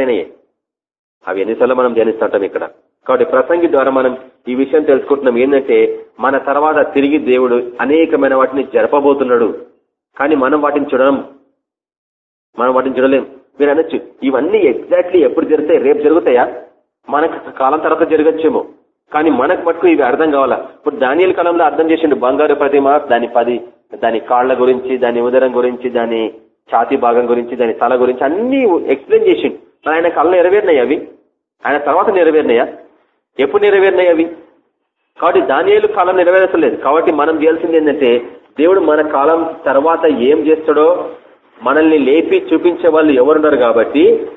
అవి ఎన్నిసార్లు మనం ధ్యానిస్తుంటాం ఇక్కడ. కాబట్టి ప్రసంగి ద్వారా మనం ఈ విషయం తెలుసుకుంటున్నాం. ఏంటంటే మన తర్వాత తిరిగి దేవుడు అనేకమైన వాటిని జరపబోతున్నాడు. కానీ మనం వాటిని చూడడం మనం వాటిని చూడలేం. మీరు అనొచ్చు ఇవన్నీ ఎగ్జాక్ట్లీ ఎప్పుడు జరుగుతాయి రేపు జరుగుతాయా? మనకు కాలం తర్వాత జరగచ్చేమో. కానీ మనకు మటుకు ఇవి అర్థం కావాలా? ఇప్పుడు దానియల కాలంలో అర్థం చేసిండు బంగారు ప్రతిమ దాని పది దాని కాళ్ళ గురించి దాని ఉదరం గురించి దాని ఛాతీ భాగం గురించి దాని తల గురించి అన్ని ఎక్స్ప్లెయిన్ చేసిండు. ఆయన కళ్ళు నెరవేరినాయి అవి? ఆయన తర్వాత నెరవేరినాయా? ఎప్పుడు నెరవేరినాయి అవి? కాబట్టి దానియాలు కాలం నెరవేర్చలేదు కాబట్టి మనం చేయాల్సింది ఏంటంటే దేవుడు మన కాలం తర్వాత ఏం చేస్తాడో మనల్ని లేపి చూపించే వాళ్ళు ఎవరున్నారు కాబట్టి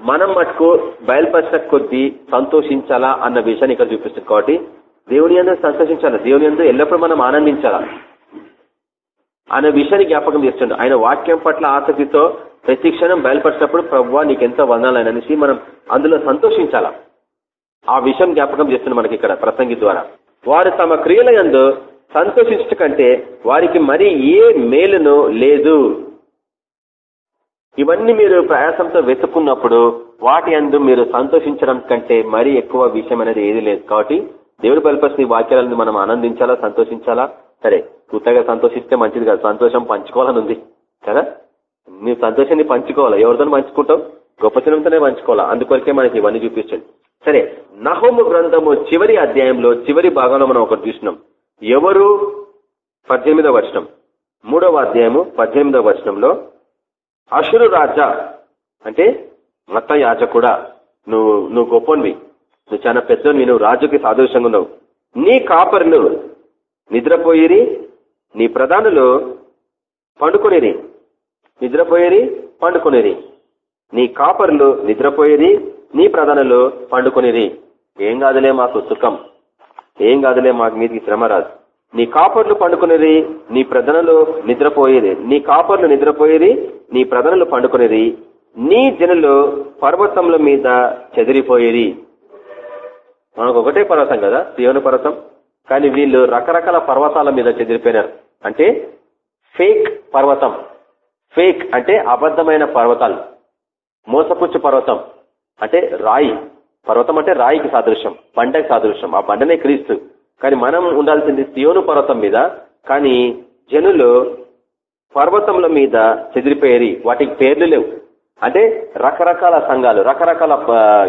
మనం మటుకు బయలుపరిచిన కొద్దీ సంతోషించాలా అన్న విషయాన్ని ఇక్కడ చూపిస్తుంది. కాబట్టి దేవుని అందరూ సంతోషించాలా? దేవుని అందరూ ఎల్లప్పుడూ మనం ఆనందించాలా? అనే విషయాన్ని జ్ఞాపకం చేస్తుండే. ఆయన వాక్యం పట్ల ఆసక్తితో ప్రతి క్షణం బయలుపరిచినప్పుడు నీకు నీకెంతో వందాలని అనేసి మనం అందులో సంతోషించాలా? ఆ విషయం జ్ఞాపకం చేస్తుంది మనకి ఇక్కడ ప్రసంగి ద్వారా. వారు తమ క్రియల ఎందు సంతోషించట కంటే వారికి మరి ఏ మేలును లేదు. ఇవన్నీ మీరు ప్రయాసంతో వెతుకున్నప్పుడు వాటి అందు మీరు సంతోషించడం కంటే మరీ ఎక్కువ విషయం అనేది ఏది లేదు. కాబట్టి దేవుడు బలపరిచిన వాక్యాలను మనం ఆనందించాలా సంతోషించాలా? సరే కొత్తగా సంతోషిస్తే మంచిది కాదు. సంతోషం పంచుకోవాలని ఉంది. కదా? నీ సంతోషాన్ని పంచుకోవాలా? ఎవరితో పంచుకుంటాం గొప్పతనంతోనే పంచుకోవాలా? అందుకొరకే మనకి ఇవన్నీ చూపించండి సరే నహోము గ్రంథము చివరి అధ్యాయంలో చివరి భాగంలో మనం ఒకటి చూసినాం. ఎవరు? పద్దెనిమిదవ వచనం. మూడవ అధ్యాయము పద్దెనిమిదవ వచనంలో అసురు రాజా అంటే మత యాజకుడా నువ్వు నువ్వు గొప్పనివి నువ్వు చాలా పెద్దవి నువ్వు రాజుకి సాదృశ్యంగా ఉన్నావు. నీ కాపరులు నిద్రపోయిరి నీ ప్రధానులు పండుకొనిరి. నిద్రపోయేరి పండుకొనిరి. నీ కాపరులు నిద్రపోయేది నీ ప్రధానులు పండుకునేది. ఏం కాదులే మాకు సుఖం. ఏం కాదులే మాకు మీదికి శ్రమ రాదు. నీ కాపర్లు పండుకునేది నీ ప్రజనలు నిద్రపోయేది నీ కాపర్లు నిద్రపోయేది నీ ప్రజనలు పండుకునేది నీ జనులు పర్వతముల మీద చెదిరిపోయేది. మనకు ఒకటే పర్వతం కదా దేవుని పర్వతం. కానీ వీళ్ళు రకరకాల పర్వతాల మీద చెదిరిపోయినారు. అంటే ఫేక్ పర్వతం. ఫేక్ అంటే అబద్ధమైన పర్వతాలు. మోసపుచ్చు పర్వతం అంటే రాయి. పర్వతం అంటే రాయికి సాదృశ్యం బండకి సాదృశ్యం. ఆ బండనే క్రీస్తు. కానీ మనం ఉండాల్సింది సియోను పర్వతం మీద. కానీ జనులు పర్వతముల మీద చెదిరిపోయేరి. వాటికి పేర్లు లేవు. అంటే రకరకాల సంఘాలు రకరకాల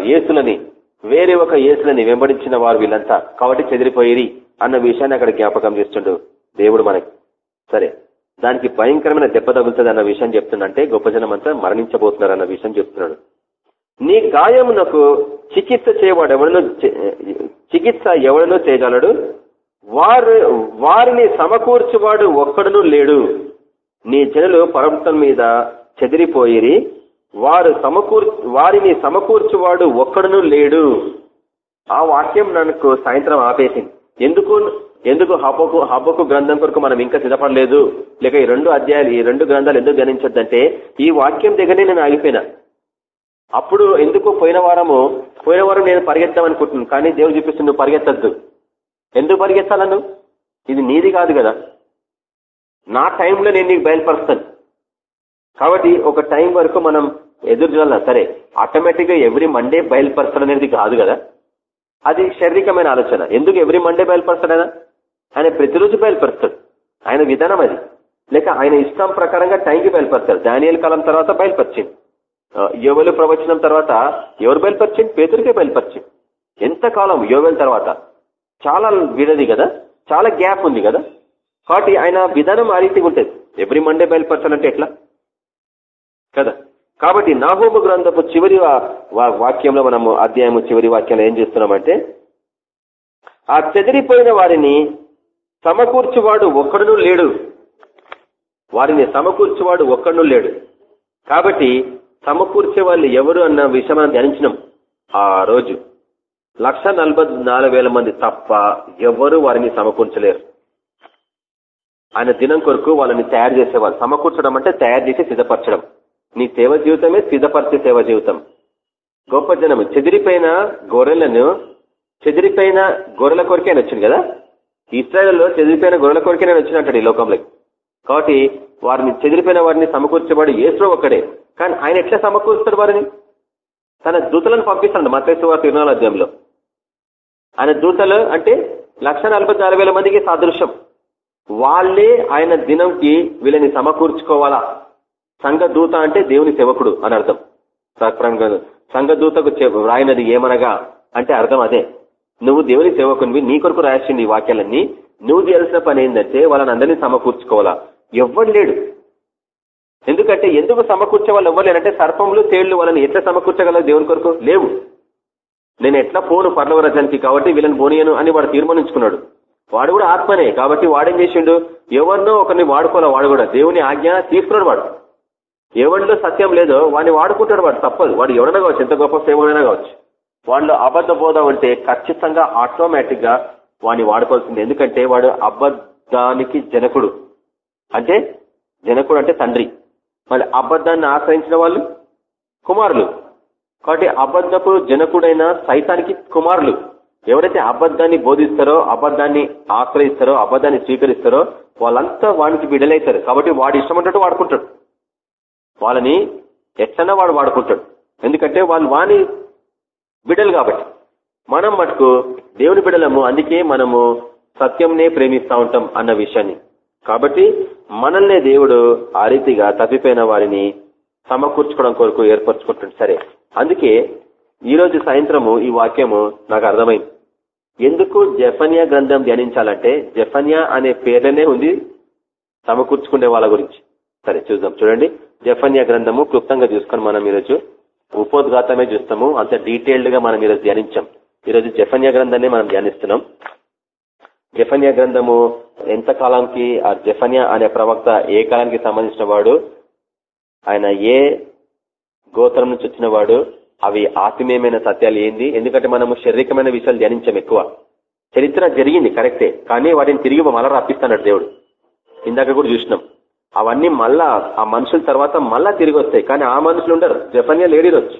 ఏసులని వేరే ఒక ఏసులని వెంబడించిన వారు వీళ్ళంతా. కాబట్టి చెదిరిపోయేరి అన్న విషయాన్ని అక్కడ జ్ఞాపకం చేస్తుండు దేవుడు మనకి. సరే. దానికి భయంకరమైన దెబ్బ తగులుతుంది అన్న విషయం చెప్తుందంటే గొప్ప జనం అంతా మరణించబోతున్నారు అన్న విషయం చెప్తున్నాడు. నీ గాయమునకు చికిత్స చేయవాడు ఎవడనో చికిత్స ఎవడనో చేయగలడు? వారు వారిని సమకూర్చువాడు ఒక్కడును లేడు. నీ జనులు పర్వతం మీద చెదిరిపోయిరి. వారు సమకూర్ వారిని సమకూర్చువాడు ఒక్కడును లేడు. ఆ వాక్యం నాకు సాయంత్రం ఆపేసింది. ఎందుకు ఎందుకు హబ్బకు హబ్బకు గ్రంథం కొరకు మనం ఇంకా సిద్ధపడలేదు? లేక ఈ రెండు అధ్యాయాలు ఈ రెండు గ్రంథాలు ఎందుకు గణించొద్దంటే ఈ వాక్యం దగ్గరనే నేను ఆగిపోయినా. అప్పుడు ఎందుకు పోయిన వారము పోయిన వారం నేను పరిగెత్తాం అనుకుంటున్నాను కానీ దేవుడు చూపిస్తుంది నువ్వు పరిగెత్తద్దు. ఎందుకు పరిగెత్తాలను ఇది నీది కాదు కదా. నా టైంలో నేను నీకు బయలుపరుస్తాను. కాబట్టి ఒక టైం వరకు మనం ఎదురు చూడాలి? సరే ఆటోమేటిక్గా ఎవ్రీ మండే బయలుపరచడం అనేది కాదు కదా. అది శారీరకమైన ఆలోచన. ఎందుకు ఎవ్రీ మండే బయలుపరుస్తాడైనా? ఆయన ప్రతిరోజు బయలుపరుస్తాడు. ఆయన విధానం అది. లేక ఆయన ఇష్టం ప్రకారంగా టైంకి బయలుపరుస్తాడు దానియల్ కాలం తర్వాత బయలుపరిచింది యోవెలు ప్రవచనం తర్వాత ఎవరు బయలుపరిచింది పేతురికే బయలుపరిచింది ఎంత కాలం? యోవెల్ తర్వాత. చాలా విడది కదా? చాలా గ్యాప్ ఉంది కదా? కాబట్టి ఆయన విధానం ఆ రీతిగా ఉంటుంది. ఎవ్రీ మండే బయలుపరచాలంటే ఎట్లా? కదా? కాబట్టి నాహోము గ్రంథపు చివరి వాక్యంలో మనము అధ్యాయము చివరి వాక్యంలో ఏం చేస్తున్నామంటే ఆ చెదిరిపోయిన వారిని సమకూర్చువాడు ఒక్కడును లేడు. వారిని సమకూర్చువాడు ఒక్కడును లేడు. కాబట్టి సమకూర్చే వాళ్ళు ఎవరు అన్న విషయం మనం ధ్యానించినాం ఆ రోజు. లక్ష మంది తప్ప ఎవరు వారిని సమకూర్చలేరు. ఆయన దినం కొరకు వాళ్ళని తయారు చేసేవాళ్ళు సమకూర్చడం అంటే తయారు చేసి సిద్ధపరచడం. నీ సేవ జీవితమే సిద్ధపరిచే సేవ జీవితం. గొప్ప జనం చెదిరిపోయిన గొర్రెలను చెదిరిపోయిన గొర్రెల కొరకే వచ్చింది కదా? ఇస్రాయల్లో చెదిరిపోయిన గొర్రెల కొరికే నేను వచ్చినట్టు ఈ లోకంలోకి. కాబట్టి వారిని చెదిరిపోయిన వారిని సమకూర్చబడి ఏసో ఒక్కడే. కానీ ఆయన ఎట్లా సమకూరుస్తాడు వారిని? తన దూతలను పంపిస్తాడు మతేశ్వ తిరునాల అధ్యాయంలో. ఆయన దూతలు అంటే లక్ష మందికి సాదృశ్యం. వాళ్ళే ఆయన దినంకి వీళ్ళని సమకూర్చుకోవాలా? సంఘ దూత అంటే దేవుని సేవకుడు అని అర్థం. సంఘ దూతకు రాయినది ఏమనగా? అంటే అర్థం అదే. నువ్వు దేవుని సేవకునివి నీ కొరకు రాసింది ఈ వాక్యాలన్నీ నువ్వు చేయాల్సిన పని ఏంటంటే వాళ్ళని అందరినీ సమకూర్చుకోవాలా? ఎవ్వడు లేడు. ఎందుకంటే ఎందుకు సమకూర్చే వాళ్ళు ఎవ్వరు లేదంటే సర్పంలు తేళ్ళు వాళ్ళని ఎట్లా సమకూర్చగలరు దేవుని కొరకు? లేవు. నేను ఎట్లా పోను పర్లవరాజానికి కాబట్టి వీళ్ళని పోనీయను అని వాడు తీర్మానించుకున్నాడు. వాడు కూడా ఆత్మనే కాబట్టి వాడేం చేసిండు? ఎవరినో ఒకరిని వాడుకోవాలి వాడు కూడా? దేవుని ఆజ్ఞ తీసుకున్నాడు వాడు. ఎవరిలో సత్యం లేదో వాడిని వాడుకుంటాడు వాడు తప్పదు. వాడు ఎవరైనా కావచ్చు ఎంత గొప్ప సేవైనా కావచ్చు. వాళ్ళు అబద్ధ బోధ ఉంటే ఖచ్చితంగా ఆటోమేటిక్గా వాడిని వాడుకోవాల్సింది. ఎందుకంటే వాడు అబద్ధానికి జనకుడు. అంటే జనకుడు అంటే తండ్రి. మళ్ళీ అబద్ధాన్ని ఆశ్రయించిన వాళ్ళు కుమారులు. కాబట్టి అబద్ధపు జనకుడైన సైతానికి కుమారులు. ఎవరైతే అబద్ధాన్ని బోధిస్తారో అబద్ధాన్ని ఆశ్రయిస్తారో అబద్ధాన్ని స్వీకరిస్తారో వాళ్ళంతా వానికి విడలైతారు. కాబట్టి వాడు ఇష్టం ఇష్టమంటే వాడుకుంటాడు. వాళ్ళని ఎట్లన్నా వాడు వాడుకుంటాడు. ఎందుకంటే వాళ్ళు వాని బిడ్డలు కాబట్టి. మనం మటుకు దేవుని బిడలము అందుకే మనము సత్యంనే ప్రేమిస్తా ఉంటాం అన్న విషయాన్ని. కాబట్టి మనల్నే దేవుడు ఆ రీతిగా తప్పిపోయిన వారిని సమకూర్చుకోవడం కొరకు ఏర్పరచుకుంటుంది సరే అందుకే ఈ రోజు సాయంత్రము ఈ వాక్యము నాకు అర్థమైంది. ఎందుకు జఫన్యా గ్రంథం ధ్యానించాలంటే జఫన్యా అనే పేర్లనే ఉంది సమకూర్చుకునే వాళ్ళ గురించి. సరే చూద్దాం. చూడండి జఫన్యా గ్రంథము క్లుప్తంగా చూసుకొని మనం ఈరోజు ఉపోద్ఘాతమే చూస్తాము. అంత డీటెయిల్డ్గా మనం ఈరోజు ధ్యానించాం. ఈరోజు జఫన్య గ్రంథాన్ని మనం ధ్యానిస్తున్నాం. జఫన్య గ్రంథము ఎంత కాలానికి ఆ జఫన్య అనే ప్రవక్త ఏ కాలానికి సంబంధించిన వాడు ఆయన ఏ గోత్రం నుంచి వచ్చిన వాడు అవి ఆత్మీయమైన సత్యాలు ఏంది? ఎందుకంటే మనము శారీరకమైన విషయాలు ధ్యానించాం ఎక్కువ. చరిత్ర జరిగింది కరెక్టే. కానీ వాటిని తిరిగి మళ్ళా రప్పిస్తాడు దేవుడు. ఇందాక కూడా చూసినాం. అవన్నీ మళ్ళా ఆ మనుషుల తర్వాత మళ్ళా తిరిగి వస్తాయి కానీ ఆ మనుషులు ఉండరు. జఫన్యా లేడు ఈరోజు.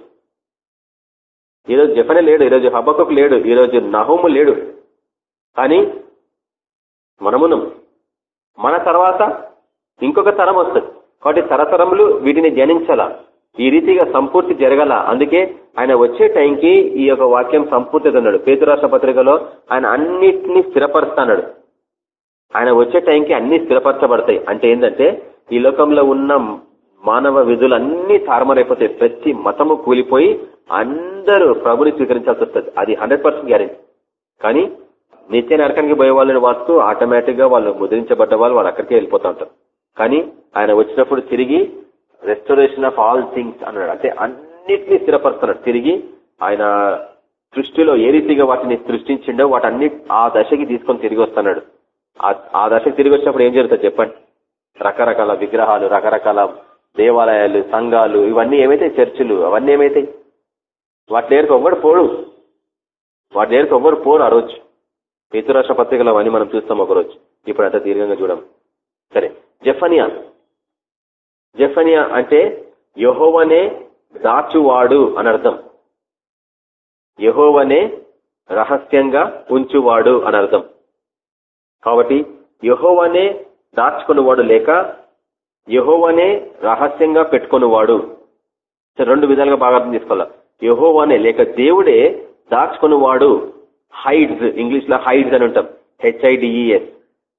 ఈరోజు జఫనే లేడు. ఈరోజు హబ్బకు లేడు. ఈరోజు నహోము లేడు. కానీ మనమునం. మన తర్వాత ఇంకొక తరం వస్తుంది. కాబట్టి తరతరములు వీటిని ధ్యానించాలా ఈ రీతిగా సంపూర్తి జరగల. అందుకే ఆయన వచ్చే టైంకి ఈ యొక్క వాక్యం సంపూర్తి అన్నాడు. పేతురాష్ట్ర పత్రికలో ఆయన అన్నిటినీ స్థిరపరుస్తాడు. ఆయన వచ్చే టైంకి అన్ని స్థిరపరచబడతాయి. అంటే ఏంటంటే ఈ లోకంలో ఉన్న మానవ విధులన్నీ తారమరైపోతాయి. ప్రతి మతము కూలిపోయి అందరూ ప్రభుని స్వీకరించాల్సి వస్తుంది. అది హండ్రెడ్ పర్సెంట్ గ్యారెంటీ. కానీ నిత్య నరకానికి పోయే వాళ్ళని వాస్తూ ఆటోమేటిక్గా వాళ్ళు ముద్రించబడ్డ వాళ్ళు వాళ్ళు అక్కడికే వెళ్ళిపోతూ ఉంటారు. కానీ ఆయన వచ్చినప్పుడు తిరిగి రెస్టోరేషన్ ఆఫ్ ఆల్ థింగ్స్ అన్నాడు. అంటే అన్నిటినీ స్థిరపరుస్తున్నాడు. తిరిగి ఆయన సృష్టిలో ఏ రీతిగా వాటిని సృష్టించిండో వాటన్ని ఆ దశకి తీసుకొని తిరిగి వస్తున్నాడు. ఆ దశకు తిరిగి వచ్చినప్పుడు ఏం జరుగుతుంది చెప్పండి? రకరకాల విగ్రహాలు రకరకాల దేవాలయాలు సంఘాలు ఇవన్నీ ఏమైతే చర్చిలు అవన్నీ ఏమైతాయి? వాటి దగ్గరకు ఒవ్వడు పోడు. వాటి దగ్గరకు ఒవ్వడు పోరు ఆ రోజు. పితృరాష్ట్ర పత్రికలు అవన్నీ మనం చూస్తాం ఒకరోజు. ఇప్పుడు అంత దీర్ఘంగా చూడం. సరే జఫనియా. జఫనియా అంటే యహోవనే దాచువాడు అని అర్థం. యహోవనే రహస్యంగా ఉంచువాడు అని అర్థం. కాబట్టి యహోవనే దాచుకున్నవాడు లేక యహోవనే రహస్యంగా పెట్టుకున్నవాడు. రెండు విధాలుగా బాగా అర్థం తీసుకోవాలి యహోవనే లేక దేవుడే దాచుకున్నవాడు. హైడ్స్ ఇంగ్లీష్లో హైడ్స్ అని ఉంటాం. హెచ్ఐడిఈఎస్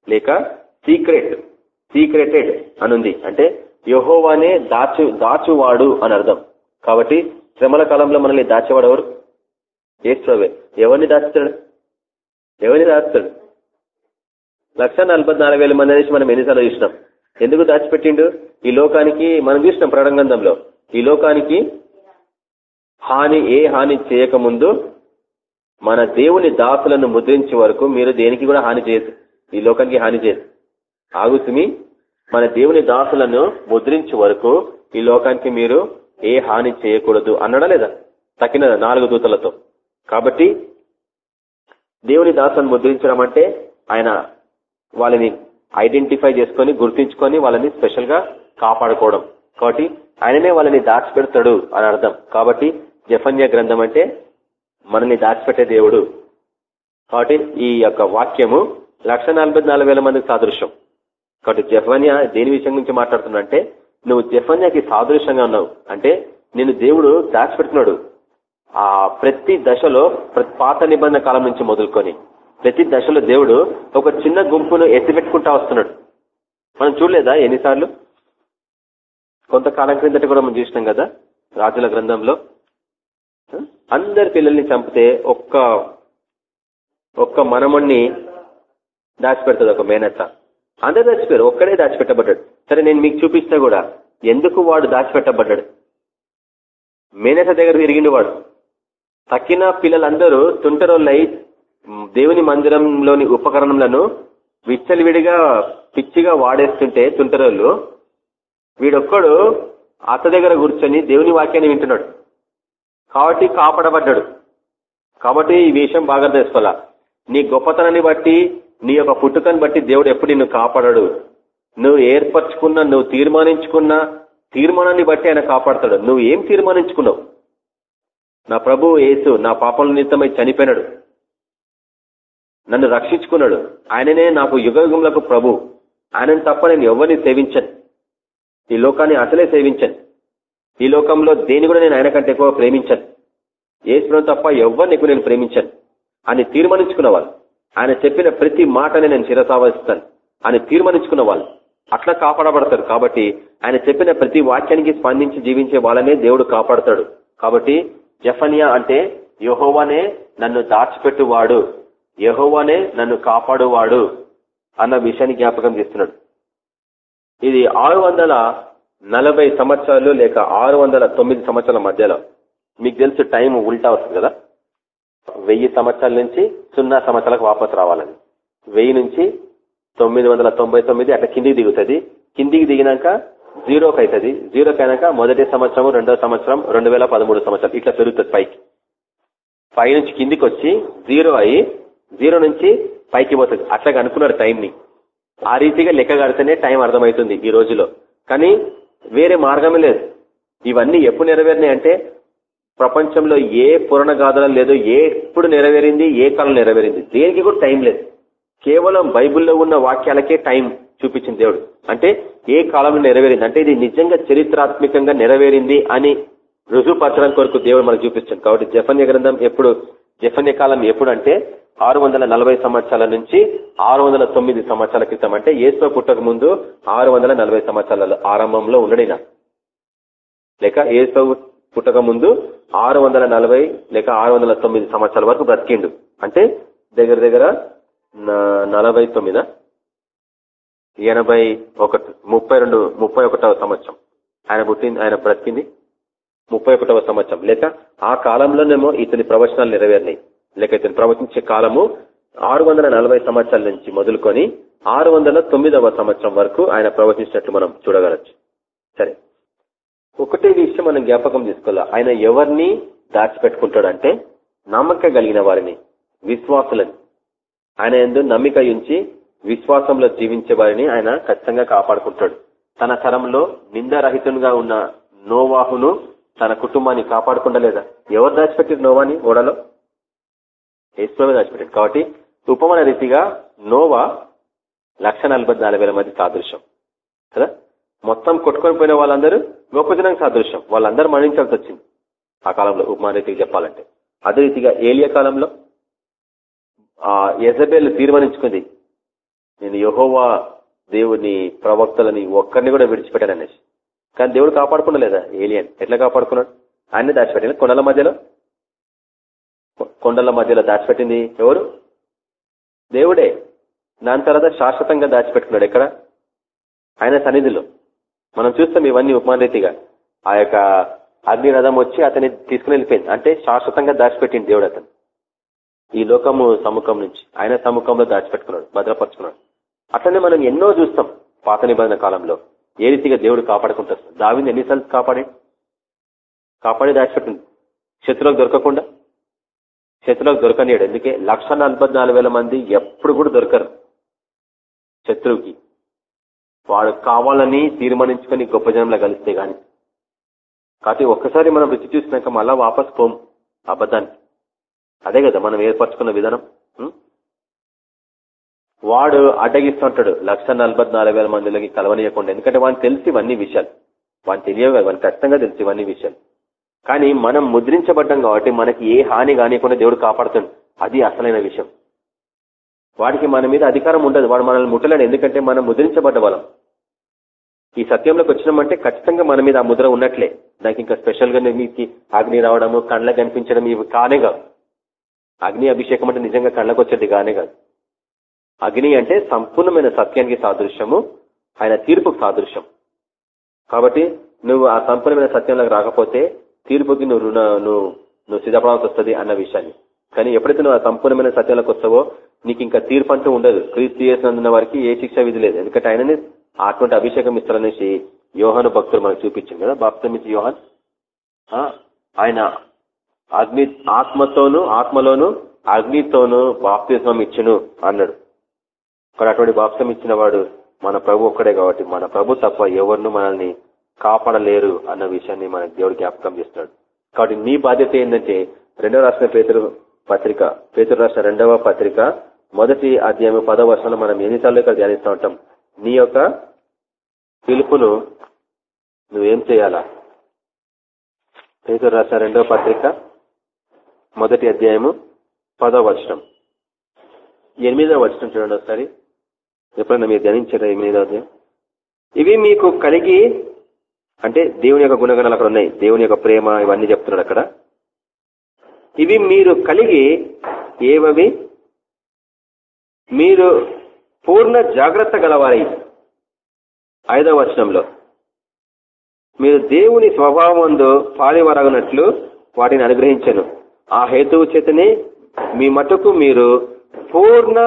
లేక సీక్రెట్ సీక్రెటెడ్ అనుంది. అంటే యహోవానే దాచు దాచువాడు అని అర్థం. కాబట్టి శ్రమల కాలంలో మనల్ని దాచేవాడు ఎవరు? ఏసువే ఎవరిని దాచుతాడు? ఎవరిని దాచుతాడు? లక్ష మంది అనేసి మనం ఎన్నిసార్లు చూసినాం. ఎందుకు దాచిపెట్టిండు? ఈ లోకానికి మనం చూసినాం ప్రణంగంధంలో. ఈ లోకానికి హాని ఏ హాని చేయకముందు మన దేవుని దాసులను ముద్రించే వరకు మీరు దేనికి కూడా హాని చేయదు ఈ లోకానికి హాని చేయదు ఆగుతుమి మన దేవుని దాసులను ముద్రించే వరకు ఈ లోకానికి మీరు ఏ హాని చేయకూడదు అన్నడా లేదా? తక్కిన నాలుగు దూతలతో? కాబట్టి దేవుని దాసులను ముద్రించడం అంటే ఆయన వాళ్ళని ఐడెంటిఫై చేసుకొని గుర్తించుకొని వాళ్ళని స్పెషల్గా కాపాడుకోవడం. కాబట్టి ఆయననే వాళ్ళని దాచిపెడతాడు అని అర్థం. కాబట్టి జఫన్య గ్రంథం అంటే మనల్ని దాచిపెట్టే దేవుడు. కాబట్టి ఈ యొక్క వాక్యము లక్ష మందికి సాదృశ్యం. కాబట్టి జఫన్య దేని విషయం గురించి మాట్లాడుతున్నా అంటే నువ్వు జఫన్యాకి సాదృశ్యంగా ఉన్నావు. అంటే నేను దేవుడు దాచిపెడుతున్నాడు. ఆ ప్రతి దశలో పాత నిబంధన కాలం నుంచి మొదలుకొని ప్రతి దశలో దేవుడు ఒక చిన్న గుంపును ఎత్తిపెట్టుకుంటా వస్తున్నాడు. మనం చూడలేదా ఎన్నిసార్లు? కొంతకాలం క్రిందట కూడా మనం చూసినాం కదా రాజుల గ్రంథంలో. అందరి పిల్లల్ని చంపితే ఒక్క ఒక్క మనముణ్ణి దాచిపెడుతుంది ఒక మేనత్త. అందరు దాచిపోయారు ఒక్కడే దాచిపెట్టబడ్డాడు. సరే నేను మీకు చూపిస్తా కూడా ఎందుకు వాడు దాచిపెట్టబడ్డాడు? మేనత దగ్గర తిరిగిండు వాడు. తక్కిన పిల్లలందరూ తుంటరోళ్ళై దేవుని మందిరంలోని ఉపకరణములను విచ్చలివిడిగా పిచ్చిగా వాడేస్తుంటే తుంటరోళ్ళు వీడొక్కడు అత్త దగ్గర కూర్చొని దేవుని వాక్యాన్ని వింటున్నాడు. కాబట్టి కాపాడబడ్డాడు. కాబట్టి ఈ విషయం బాగా తెలుసుకోవాలా? నీ గొప్పతనాన్ని బట్టి నీ యొక్క పుట్టుకని బట్టి దేవుడు ఎప్పుడు నిన్ను కాపాడాడు? నువ్వు ఏర్పరచుకున్న నువ్వు తీర్మానించుకున్న తీర్మానాన్ని బట్టి ఆయన కాపాడతాడు. నువ్వు ఏం తీర్మానించుకున్నావు? నా ప్రభు యేసు నా పాపల నిమిత్తమై చనిపోయినాడు. నన్ను రక్షించుకున్నాడు. ఆయననే నాకు యుగయుగములకు ప్రభు. ఆయనను తప్ప నేను ఎవరిని సేవించను. ఈ లోకాన్ని అసలే సేవించను. ఈ లోకంలో దేని కూడా నేను ఆయన కంటే ఎక్కువ ప్రేమించను. ఏసులో తప్ప ఎవరిని ఎక్కువ నేను ప్రేమించను. అని తీర్మానించుకున్న వాళ్ళు. ఆయన చెప్పిన ప్రతి మాటని నేను శిరసావహిస్తాను. అని తీర్మానించుకున్న వాళ్ళు. అట్లా కాపాడబడతారు. కాబట్టి ఆయన చెప్పిన ప్రతి వాక్యానికి స్పందించి జీవించే వాళ్ళనే దేవుడు కాపాడతాడు. కాబట్టి జఫనియా అంటే యహోవానే నన్ను దాచిపెట్టువాడు. యహోవానే నన్ను కాపాడువాడు అన్న విషయాన్ని జ్ఞాపకం చేస్తున్నాడు. ఇది ఆరు వందల నలభై సంవత్సరాలు లేక ఆరు వందల తొమ్మిది సంవత్సరాల మధ్యలో. మీకు తెలుసు టైం ఉల్టా వస్తుంది కదా? వెయ్యి సంవత్సరాల నుంచి సున్నా సంవత్సరాలకు వాపసు రావాలని. వెయ్యి నుంచి తొమ్మిది వందల తొంభై తొమ్మిది అట్లా కిందికి దిగుతుంది. కిందికి దిగినాక జీరోకి అవుతుంది. జీరోకి అయినాక మొదటి సంవత్సరం రెండో సంవత్సరం రెండు వేల పదమూడు సంవత్సరం ఇట్లా పెరుగుతుంది పైకి. పై నుంచి కిందికి వచ్చి జీరో అయ్యి జీరో నుంచి పైకి పోతుంది. అట్లా అనుకున్నారు టైంని. ఆ రీతిగా లెక్క కడితేనే టైం అర్థమవుతుంది ఈ రోజులో. కానీ వేరే మార్గమే లేదు. ఇవన్నీ ఎప్పుడు నెరవేరినాయి అంటే ప్రపంచంలో ఏ పురాణ గాథలు లేదు ఏ ఎప్పుడు నెరవేరింది ఏ కాలం నెరవేరింది దేనికి కూడా టైం లేదు. కేవలం బైబుల్లో ఉన్న వాక్యాలకే టైం చూపించింది దేవుడు. అంటే ఏ కాలంలో నెరవేరింది? అంటే ఇది నిజంగా చరిత్రాత్మకంగా నెరవేరింది అని రుజువుపరచడం కొరకు దేవుడు మనకు చూపిస్తుంది కాబట్టి జఫన్య గ్రంథం ఎప్పుడు జఫన్య కాలం ఎప్పుడు అంటే ఆరు వందల నలభై సంవత్సరాల నుంచి ఆరు వందల తొమ్మిది సంవత్సరాల క్రితం. అంటే ఏసు పుట్టక ముందు ఆరు వందల నలభై సంవత్సరాల ఆరంభంలో ఉండడిన. లేక ఏసు పుట్టక ముందు ఆరు వందల నలభై లేక ఆరు వందల తొమ్మిది సంవత్సరాల వరకు బ్రతికిండు. అంటే దగ్గర దగ్గర నలభై తొమ్మిద ఎనభై ఒకటి ముప్పై రెండు ముప్పై ఒకటవ సంవత్సరం. ఆయన పుట్టింది ఆయన బ్రతికింది. ముప్పై ఒకటవ సంవత్సరం. లేక ఆ కాలంలోనేమో ఇతని ప్రవచనాలు నెరవేరినాయి. లేక ఇతను ప్రవచించే కాలము ఆరు సంవత్సరాల నుంచి మొదలుకొని ఆరు సంవత్సరం వరకు ఆయన ప్రవచించినట్లు మనం చూడగలచ్చు. సరే. ఒకటే విషయం మనం జ్ఞాపకం తీసుకోవాలి ఆయన ఎవరిని దాచిపెట్టుకుంటాడంటే నమ్మక కలిగిన వారిని విశ్వాసులని. ఆయన ఎందు నమ్మిక ఉంచి విశ్వాసంలో జీవించే వారిని ఆయన ఖచ్చితంగా కాపాడుకుంటాడు. తన తరంలో నిందారహితునిగా ఉన్న నోవాహును తన కుటుంబాన్ని కాపాడుకుండలేదా ఎవరు దాచిపెట్టారు నోవాని ఓడలో? ఏసుప్రభు దాచిపెట్టాడు. కాబట్టి ఉపమాన రీతిగా నోవా లక్ష మంది సాదృశ్యం. కదా? మొత్తం కొట్టుకొని పోయిన వాళ్ళందరూ గొప్ప జనానికి సాదృశ్యం. వాళ్ళందరూ మరణించాల్సి వచ్చింది. ఆ కాలంలో ఉపమాన రీతికి చెప్పాలంటే. అదే రీతిగా ఏలియా కాలంలో ఆ యజబేల్ తీర్మానించుకుంది. నేను యహోవా దేవుని ప్రవక్తలని ఒక్కరిని కూడా విడిచిపెట్టాను అనేసి కానీ దేవుడు కాపాడుకున్నలేదా ఏలియన్. ఎట్లా కాపాడుకున్నాడు? ఆయన్ని దాచిపెట్టింది. కొండల మధ్యలో? కొండల మధ్యలో దాచిపెట్టింది ఎవరు? దేవుడే. దాని తర్వాత శాశ్వతంగా దాచిపెట్టుకున్నాడు. ఎక్కడ? ఆయన సన్నిధిలో. మనం చూస్తాం ఇవన్నీ ఉపమానరీతిగా ఆ యొక్క అగ్ని రథం వచ్చి అతన్ని తీసుకుని వెళ్ళిపోయింది. అంటే శాశ్వతంగా దాచిపెట్టింది దేవుడు అతను ఈ లోకము సముఖం నుంచి. ఆయన సముఖంలో దాచిపెట్టుకున్నాడు. భద్రపరుచుకున్నాడు. అట్లనే మనం ఎన్నో చూస్తాం పాత నిబంధన కాలంలో. ఏ రీతిగా దేవుడు కాపాడుకుంటారు దావిని ఎన్నిసార్లు కాపాడి? కాపాడి దాచిపెట్టింది. శత్రులకు దొరకకుండా? శత్రువులకు దొరకనియాడు. ఎందుకే? లక్ష మంది ఎప్పుడు కూడా దొరకరు శత్రువుకి. వాడు కావాలని తీర్మానించుకొని గొప్ప జనంలో కలిస్తే గాని. కాబట్టి ఒక్కసారి మనం రుచి చూసినాక మళ్ళా వాపస్ పోం అబద్ధానికి. అదే కదా మనం ఏర్పరచుకున్న విధానం. వాడు అడ్డగిస్తుంటాడు. లక్ష మందిలోకి కలవనీయకుండా. ఎందుకంటే వాడిని తెలిసి ఇవన్నీ విషయాలు. వాడిని తెలియవు కదా వానికి ఖచ్చితంగా తెలిసి ఇవన్నీ విషయాలు. కానీ మనం ముద్రించబడ్డం కాబట్టి మనకి ఏ హాని కానియకుండా దేవుడు కాపాడుతుంది అది అసలైన విషయం. వాడికి మన మీద అధికారం ఉండదు. వాడు మనల్ని ముట్టలేడు. ఎందుకంటే మనం ముద్రించబడ్డ వాళ్ళం. ఈ సత్యంలోకి వచ్చినామంటే ఖచ్చితంగా మన మీద ఆ ముద్ర ఉన్నట్లే. దానికి ఇంకా స్పెషల్గా మీకు అగ్ని రావడము కళ్ళకు కనిపించడం ఇవి కానే కాదు అగ్ని అభిషేకం అంటే నిజంగా కళ్ళకు వచ్చేది కానే కాదు. అగ్ని అంటే సంపూర్ణమైన సత్యానికి సాదృశ్యము ఆయన తీర్పుకు సాదృశ్యం. కాబట్టి నువ్వు ఆ సంపూర్ణమైన సత్యంలోకి రాకపోతే తీర్పుకి నువ్వు నువ్వు నువ్వు సిద్ధపడాల్సి వస్తుంది అన్న విషయాన్ని. కానీ ఎప్పుడైతే నువ్వు ఆ సంపూర్ణమైన సత్యంలోకి వస్తావో నీకు ఇంకా తీర్పు అంటూ ఉండదు. క్రీస్తు చేసినందున్న వారికి ఏ శిక్ష విధి లేదు. ఎందుకంటే ఆయనని అటువంటి అభిషేకం ఇస్తారనేసి యోహాను భక్తులు మనకు చూపించింది కదా బాప్తం ఇచ్చి యోహాన్ ఆయన అగ్ని ఆత్మతోను ఆత్మలోను అగ్నితోను బాప్తిజం ఇచ్చును అన్నాడు. కానీ అటువంటి బాప్సం ఇచ్చిన వాడు మన ప్రభు ఒక్కడే కాబట్టి మన ప్రభు తప్ప ఎవరిను మనల్ని కాపాడలేరు అన్న విషయాన్ని మన దేవుడు జ్ఞాపకం చేస్తాడు. కాబట్టి నీ బాధ్యత ఏంటంటే రెండవ రాష్ట్ర పేతురు పత్రిక పేతురు రాష్ట్ర రెండవ పత్రిక మొదటి అధ్యాయం పదవ వర్షంలో మనం ఎన్నిసార్లు ఇక్కడ ధ్యానిస్తూ ఉంటాం. నీ యొక్క పిలుపును నువ్వేం చేయాలా? పేతురు రాష్ట్ర రెండవ పత్రిక మొదటి అధ్యాయము పదవ వర్షం ఎనిమిదవ వర్షం చూడండి ఒకసారి. ఎప్పుడన్నా మీరు ధ్యానించారా ఏమి అధ్యాయం ఇవి మీకు కలిగి అంటే దేవుని యొక్క గుణగణాలు అక్కడ ఉన్నాయి. దేవుని యొక్క ప్రేమ ఇవన్నీ చెప్తున్నాడు అక్కడ. ఇవి మీరు కలిగి ఏవవి? మీరు పూర్ణ జాగ్రత్త గలవారై. ఐదవ వచనంలో. మీరు దేవుని స్వభావంలో పాలివరగనట్లు వాటిని అనుగ్రహించను. ఆ హేతువు చేతనే మీ మటుకు మీరు పూర్ణ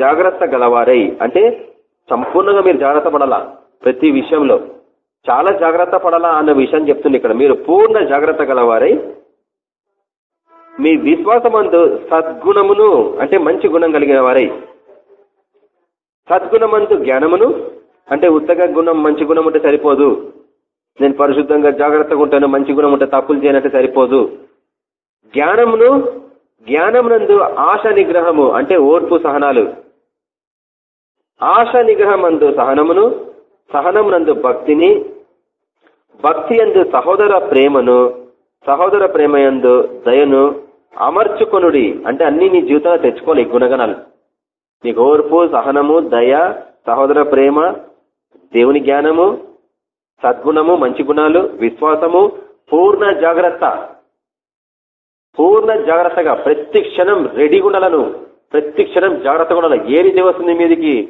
జాగ్రత్త గలవారై. అంటే సంపూర్ణంగా మీరు జాగ్రత్త పడాలా ప్రతి విషయంలో? చాలా జాగ్రత్త పడాలా అన్న విషయం చెప్తుంది ఇక్కడ. మీరు పూర్ణ జాగ్రత్త గలవారై. మీ విశ్వాసమందు సద్గుణమును అంటే మంచి గుణం కలిగిన వారై. సద్గుణమందు జ్ఞానమును అంటే ఉత్తగ గుణం మంచి గుణం ఉంటే సరిపోదు. నేను పరిశుద్ధంగా జాగ్రత్తగా ఉంటాను మంచి గుణం ఉంటే తప్పులు చేయనట్టు సరిపోదు. జ్ఞానమును జ్ఞానమునందు ఆశ నిగ్రహము అంటే ఓర్పు సహనాలు. ఆశ నిగ్రహమందు సహనమును సహనమునందు భక్తిని భక్తి అందు సహోదర ప్రేమను సహోదర ప్రేమయందు దయను అమర్చుకొనుడి అంటే అన్ని నీ జీవితంలో తెచ్చుకోవాలి గుణగణాలు. నీకు ఓర్పు సహనము దయ సహోదర ప్రేమ దేవుని జ్ఞానము సద్గుణము మంచి గుణాలు విశ్వాసము పూర్ణ జాగ్రత్త. పూర్ణ జాగ్రత్తగా ప్రతి క్షణం రెడీ గుండాలను ప్రతి క్షణం జాగ్రత్తగా ఉండాలి ఏది దేవస్తుంది వస్తుంది మీదికి?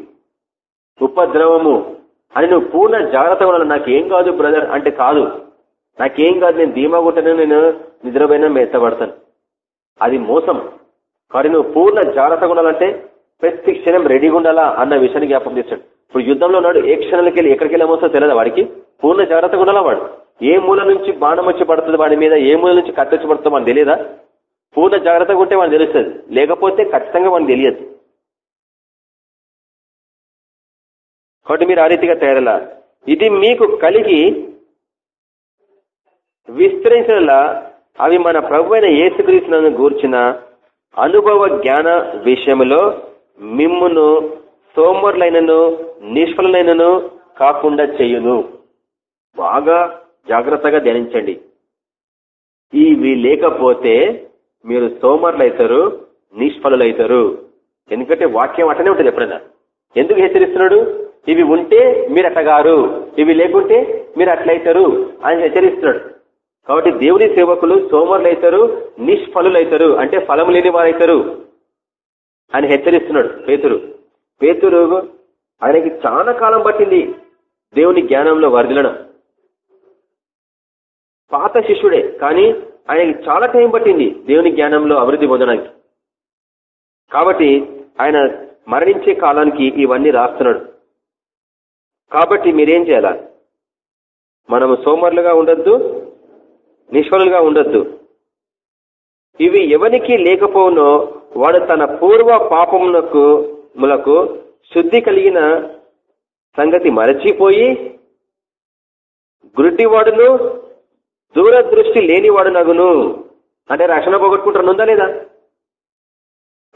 ఉపద్రవము. అని నువ్వు పూర్ణ జాగ్రత్త ఉండాలి నాకేం కాదు బ్రదర్ అంటే కాదు. నాకేం కాదు నేను ధీమా కొట్టనే నేను నిద్రపోయినా మెత్తబడతాను. అది మోసం. కానీ నువ్వు పూర్ణ జాగ్రత్తగా ఉండాలంటే ప్రతి క్షణం రెడీగా ఉండాలా అన్న విషయాన్ని జ్ఞాపకం చేశాడు ఇప్పుడు యుద్ధంలో ఉన్నాడు ఏ క్షణాలకి వెళ్ళి ఎక్కడికి వెళ్ళమోస్తో తెలియదు వాడికి? పూర్ణ జాగ్రత్తగా ఉండాలా వాడు? ఏ మూల నుంచి బాణం వచ్చి పడుతుంది వాడి మీద ఏ మూల నుంచి కట్టొచ్చి పడుతుందో మనకు తెలియదా? పూర్ణ జాగ్రత్తగా ఉంటే వాడిని తెలుస్తుంది. లేకపోతే ఖచ్చితంగా మనకు తెలియదు. కాబట్టి మీరు ఆ రీతిగా తయారలా ఇది మీకు కలిగి విస్తరించలా అవి మన ప్రభు అయిన ఏసుక్రీస్తులను గూర్చిన అనుభవ జ్ఞాన విషయంలో మిమ్మును సోమరులైనను నిష్ఫలనైనను కాకుండా చేయును. బాగా జాగ్రత్తగా ధ్యానించండి. ఇవి లేకపోతే మీరు సోమరులైతారు నిష్ఫలులైతారు. ఎందుకంటే వాక్యం అట్టనే ఉంటుంది ఎప్పుడైనా. ఎందుకు హెచ్చరిస్తున్నాడు? ఇవి ఉంటే మీరు అట్టగారు ఇవి లేకుంటే మీరు అట్లయితారు అని హెచ్చరిస్తున్నాడు. కాబట్టి దేవుని సేవకులు సోమరులు అవుతారు అవుతారు అంటే ఫలం లేని వారైతారు అని హెచ్చరిస్తున్నాడు పేతురు. పేతురు ఆయనకి చాలా కాలం పట్టింది దేవుని జ్ఞానంలో వరదలడం పాత శిష్యుడే కానీ ఆయనకి చాలా టైం పట్టింది దేవుని జ్ఞానంలో అభివృద్ధి పొందడానికి. కాబట్టి ఆయన మరణించే కాలానికి ఇవన్నీ రాస్తున్నాడు. కాబట్టి మీరేం చేయాలి? మనము సోమరులుగా ఉండొద్దు నిష్ఫలుగా ఉండొద్దు. ఇవి ఎవరికి లేకపోవునో వాడు తన పూర్వ పాపమునకు ములకు శుద్ధి కలిగిన సంగతి మరచిపోయి గుడ్డివాడును దూరదృష్టి లేనివాడు నగును. అంటే రక్షణ పోగొట్టుకుంటారు ఉందా లేదా?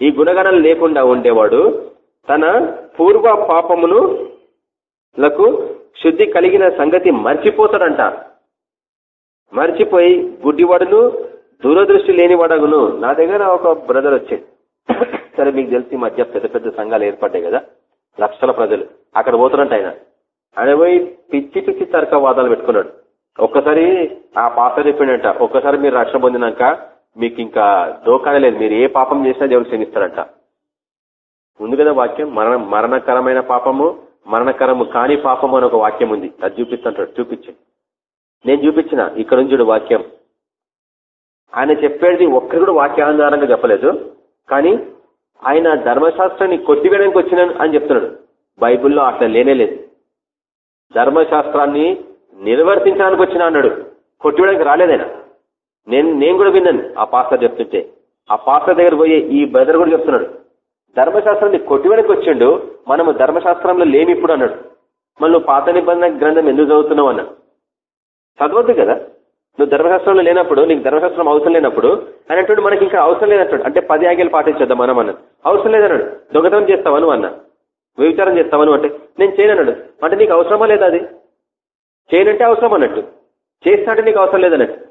ఈ గుణగణాలు లేకుండా ఉండేవాడు తన పూర్వ పాపమును లకు శుద్ధి కలిగిన సంగతి మర్చిపోతాడంట. మర్చిపోయి గుడ్డివాడును దూరదృష్టి లేనివాడగును. నా దగ్గర ఒక బ్రదర్ వచ్చాడు. సరే మీకు తెలిసి మధ్య పెద్ద పెద్ద సంఘాలు ఏర్పడ్డాయి కదా? లక్షల ప్రజలు. అక్కడ పోతున్నట్టు ఆయన. ఆయన పోయి పిచ్చి పిచ్చి తర్కవాదాలు పెట్టుకున్నాడు. ఒక్కసారి ఆ పాత చెప్పిండట ఒక్కసారి మీరు రక్షణ పొందినాక మీకు ఇంకా దోకానే లేదు. మీరు ఏ పాపం చేసినా దేవుడు క్షమిస్తారంట ఉంది కదా వాక్యం మరణ మరణకరమైన పాపము మరణకరము కాని పాపము అని ఒక వాక్యం ఉంది. అది చూపిస్తుంటాడు చూపించండి. నేను చూపించిన ఇక్కడ నుంచి వాక్యం. ఆయన చెప్పేది ఒక్కరు కూడా వాక్యాధారంగా చెప్పలేదు. కానీ ఆయన ధర్మశాస్త్రాన్ని కొట్టివేయడానికి వచ్చిన అని చెప్తున్నాడు. బైబుల్లో అట్లా లేనే లేదు. ధర్మశాస్త్రాన్ని నిర్వర్తించడానికి వచ్చిన అన్నాడు. కొట్టివడానికి రాలేదైనా నేను నేను కూడా విన్నాను ఆ పాస్టర్ చెప్తుంటే. ఆ పాస్టర్ దగ్గర పోయి ఈ బ్రదర్ కూడా చెప్తున్నాడు. ధర్మశాస్త్రాన్ని కొట్టివడానికి వచ్చిండు మనము ధర్మశాస్త్రంలో లేమి ఇప్పుడు అన్నాడు. మళ్ళీ పాత నిబంధన గ్రంథం ఎందుకు చదువుతున్నావు అన్నాడు చదవద్దు కదా. నువ్వు ధర్మశాస్త్రంలో లేనప్పుడు నీకు ధర్మశాస్త్రం అవసరం లేనప్పుడు అనేటువంటి మనకి ఇంకా అవసరం లేదంటాడు అంటే పది ఆగ్యాలు పాటించొద్దాం మనం అన్నాడు. అవసరం లేదన్నాడు. దొంగతనం చేస్తావను అన్న? వ్యవిచారం చేస్తావను అంటే? నేను చేయనన్నాడు. అంటే నీకు అవసరమా లేదా అది? చేయనంటే అవసరం అన్నట్టు. చేస్తాంటే నీకు అవసరం లేదన్నట్టు.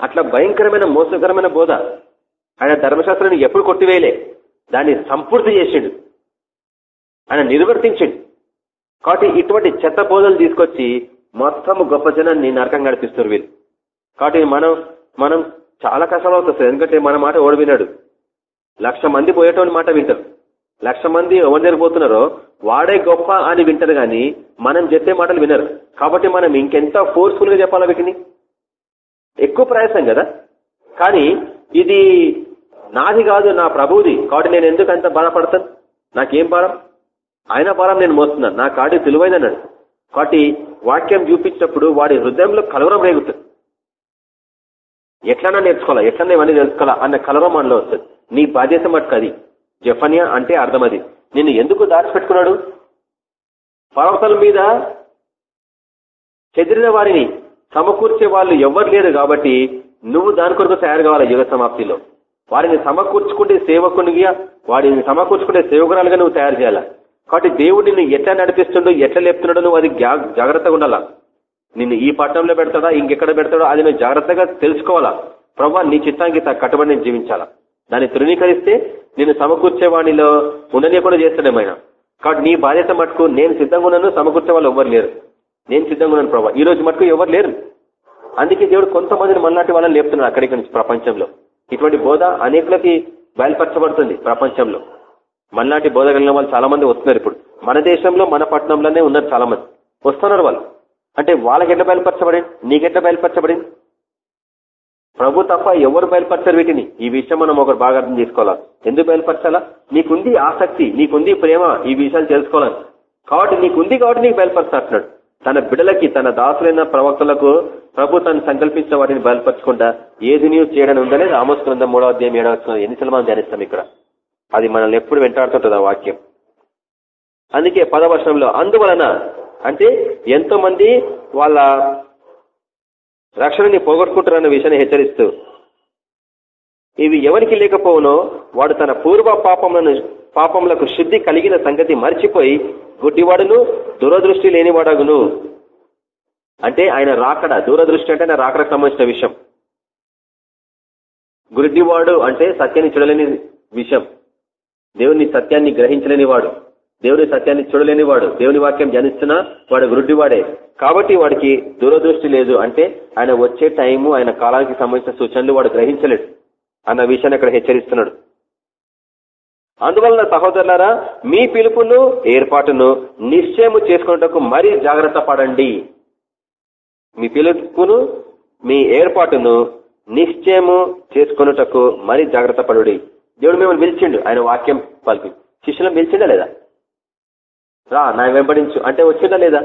అట్లా భయంకరమైన మోసకరమైన బోధ ఆయన ధర్మశాస్త్రాన్ని ఎప్పుడు కొట్టివేయలే. దాన్ని సంపూర్తి చేసిండు. ఆయన నిర్వర్తించిండు. కాబట్టి ఇటువంటి చెత్త బోధలు తీసుకొచ్చి మొత్తం గొప్ప జనాన్ని నరకం గడిపిస్తారు వీళ్ళు. కాబట్టి మనం మనం చాలా కష్టం అవుతుంది ఎందుకంటే మన మాట ఓడి విన్నాడు లక్ష మంది పోయేటోని మాట వింటారు. లక్ష మంది ఎవరి దగ్గర పోతున్నారో వాడే గొప్ప అని వింటారు కానీ మనం చెప్పే మాటలు వినరు. కాబట్టి మనం ఇంకెంత ఫోర్స్ఫుల్గా చెప్పాలా వీటిని? ఎక్కువ ప్రయాసం కదా? కానీ ఇది నాది కాదు నా ప్రభువుది. కాబట్టి నేను ఎందుకు అంత బాధపడతాను నాకేం భారం? ఆయన భారం నేను మోస్తున్నాను నా కాడి తెలివైందన్నాడు కాబట్టి వాక్యం చూపించినప్పుడు వాడి హృదయంలో కలవరం రేగుతుంది ఎట్లన్నా నేర్చుకోవాలా? ఎట్లన్నా ఇవన్నీ తెలుసుకోవాలా అన్న కలవరం మనలో వస్తుంది. నీ బాధ్యత మటుకు అది. జఫనియా అంటే అర్థం అది నిన్ను ఎందుకు దాచిపెట్టుకున్నాడు పర్వతాల మీద చెదిరిన వారిని సమకూర్చే వాళ్ళు ఎవరు లేరు కాబట్టి నువ్వు దాని కొరకు తయారు కావాలి యుగ సమాప్తిలో. వారిని సమకూర్చుకుంటే సేవకునిగా వారిని సమకూర్చుకుంటే సేవకురాలుగా నువ్వు తయారు చేయాలా? కాబట్టి దేవుడు నిన్ను ఎట్లా నడిపిస్తుండో ఎట్లా లేపుతున్నాడో నువ్వు అది జాగ్రత్తగా ఉండాలా? నిన్ను ఈ పట్టణంలో పెడతాడా ఇంకెక్కడ పెడతాడో అది నువ్వు జాగ్రత్తగా తెలుసుకోవాలా? ప్రభావ నీ చిత్తానికి కట్టుబడి నేను జీవించాలా? దాన్ని తృణీకరిస్తే నేను సమకూర్చేవాణిలో ఉండనీయకుండా చేస్తాడేమైనా కాబట్టి నీ బాధ్యత మటుకు నేను సిద్ధంగా ఉన్నాను సమకూర్చే వాళ్ళు ఎవరు లేరు. నేను సిద్ధంగా ఉన్నాను ప్రభావ ఈ రోజు మటుకు ఎవరు లేరు. అందుకే దేవుడు కొంతమందిని మనలాంటి వాళ్ళని లేపుతున్నాడు అక్కడికి నుంచి ప్రపంచంలో. ఇటువంటి బోధ అనేకులకి బయలుపరచబడుతుంది ప్రపంచంలో. మనలాంటి బోధ కలిగిన వాళ్ళు చాలా మంది వస్తున్నారు ఇప్పుడు. మన దేశంలో మన పట్టణంలోనే ఉన్నారు చాలా మంది వస్తున్నారు వాళ్ళు. అంటే వాళ్ళకి ఎట్లా బయలుపరచబడింది? నీకెట్లా బయలుపరచబడింది? ప్రభు తప్ప ఎవరు బయలుపరచారు వీటిని. ఈ విషయం మనం ఒకరు బాగా అర్థం చేసుకోవాలా? ఎందుకు బయలుపరచాలా? నీకుంది ఆసక్తి నీకుంది ప్రేమ ఈ విషయాలు తెలుసుకోవాలి కాబట్టి నీకుంది కాబట్టి నీకు బయలుపరుస్తున్నాడు తన బిడలకి తన దాసులైన ప్రవక్తలకు ప్రభు తను సంకల్పించిన వాటిని బయలుపరచకుండా ఏది నీవు చేయడం ఉందనే రామస్కృంద మూడవ అధ్యాయం ఏడవ ఎన్నిసార్లు మనం ధ్యానిస్తాం ఇక్కడ? అది మనల్ని ఎప్పుడు వెంటాడుతుంటుంది ఆ వాక్యం. అందుకే పదవర్షంలో అందువలన అంటే ఎంతో మంది వాళ్ళ రక్షణని పోగొట్టుకుంటారన్న విషయాన్ని హెచ్చరిస్తూ ఇవి ఎవరికి లేకపోవునో వాడు తన పూర్వ పాపములను పాపములకు శుద్ధి కలిగిన సంగతి మర్చిపోయి గుడ్డివాడును దూరదృష్టి లేనివాడగును. అంటే ఆయన రాకడ దూరదృష్టి అంటే ఆయన రాకడకు సంబంధించిన విషయం. గుడ్డివాడు అంటే సత్యాన్ని చూడలేని విషయం. దేవుని సత్యాన్ని గ్రహించలేని వాడు దేవుని సత్యాన్ని చూడలేనివాడు దేవుని వాక్యం జనిస్తున్నా వాడు వృద్ధివాడే. కాబట్టి వాడికి దూరదృష్టి లేదు అంటే ఆయన వచ్చే టైము ఆయన కాలానికి సంబంధించిన సూచనలు వాడు గ్రహించలేడు. అన్న విషయాన్ని అక్కడ హెచ్చరిస్తున్నాడు. అందువలన సహోదరులారా మీ పిలుపును ఏర్పాటును నిశ్చయము చేసుకున్నటకు మరీ జాగ్రత్త పడండి. మీ పిలుపును మీ ఏర్పాటును నిశ్చయము చేసుకున్నటకు మరీ జాగ్రత్త పడుడి. దేవుడు మిమ్మల్ని పిలిచిండు ఆయన వాక్యం పలికి. శిష్యులను పిలిచిండా లేదా? రా నా వెంబడించు. అంటే వచ్చిందా లేదా?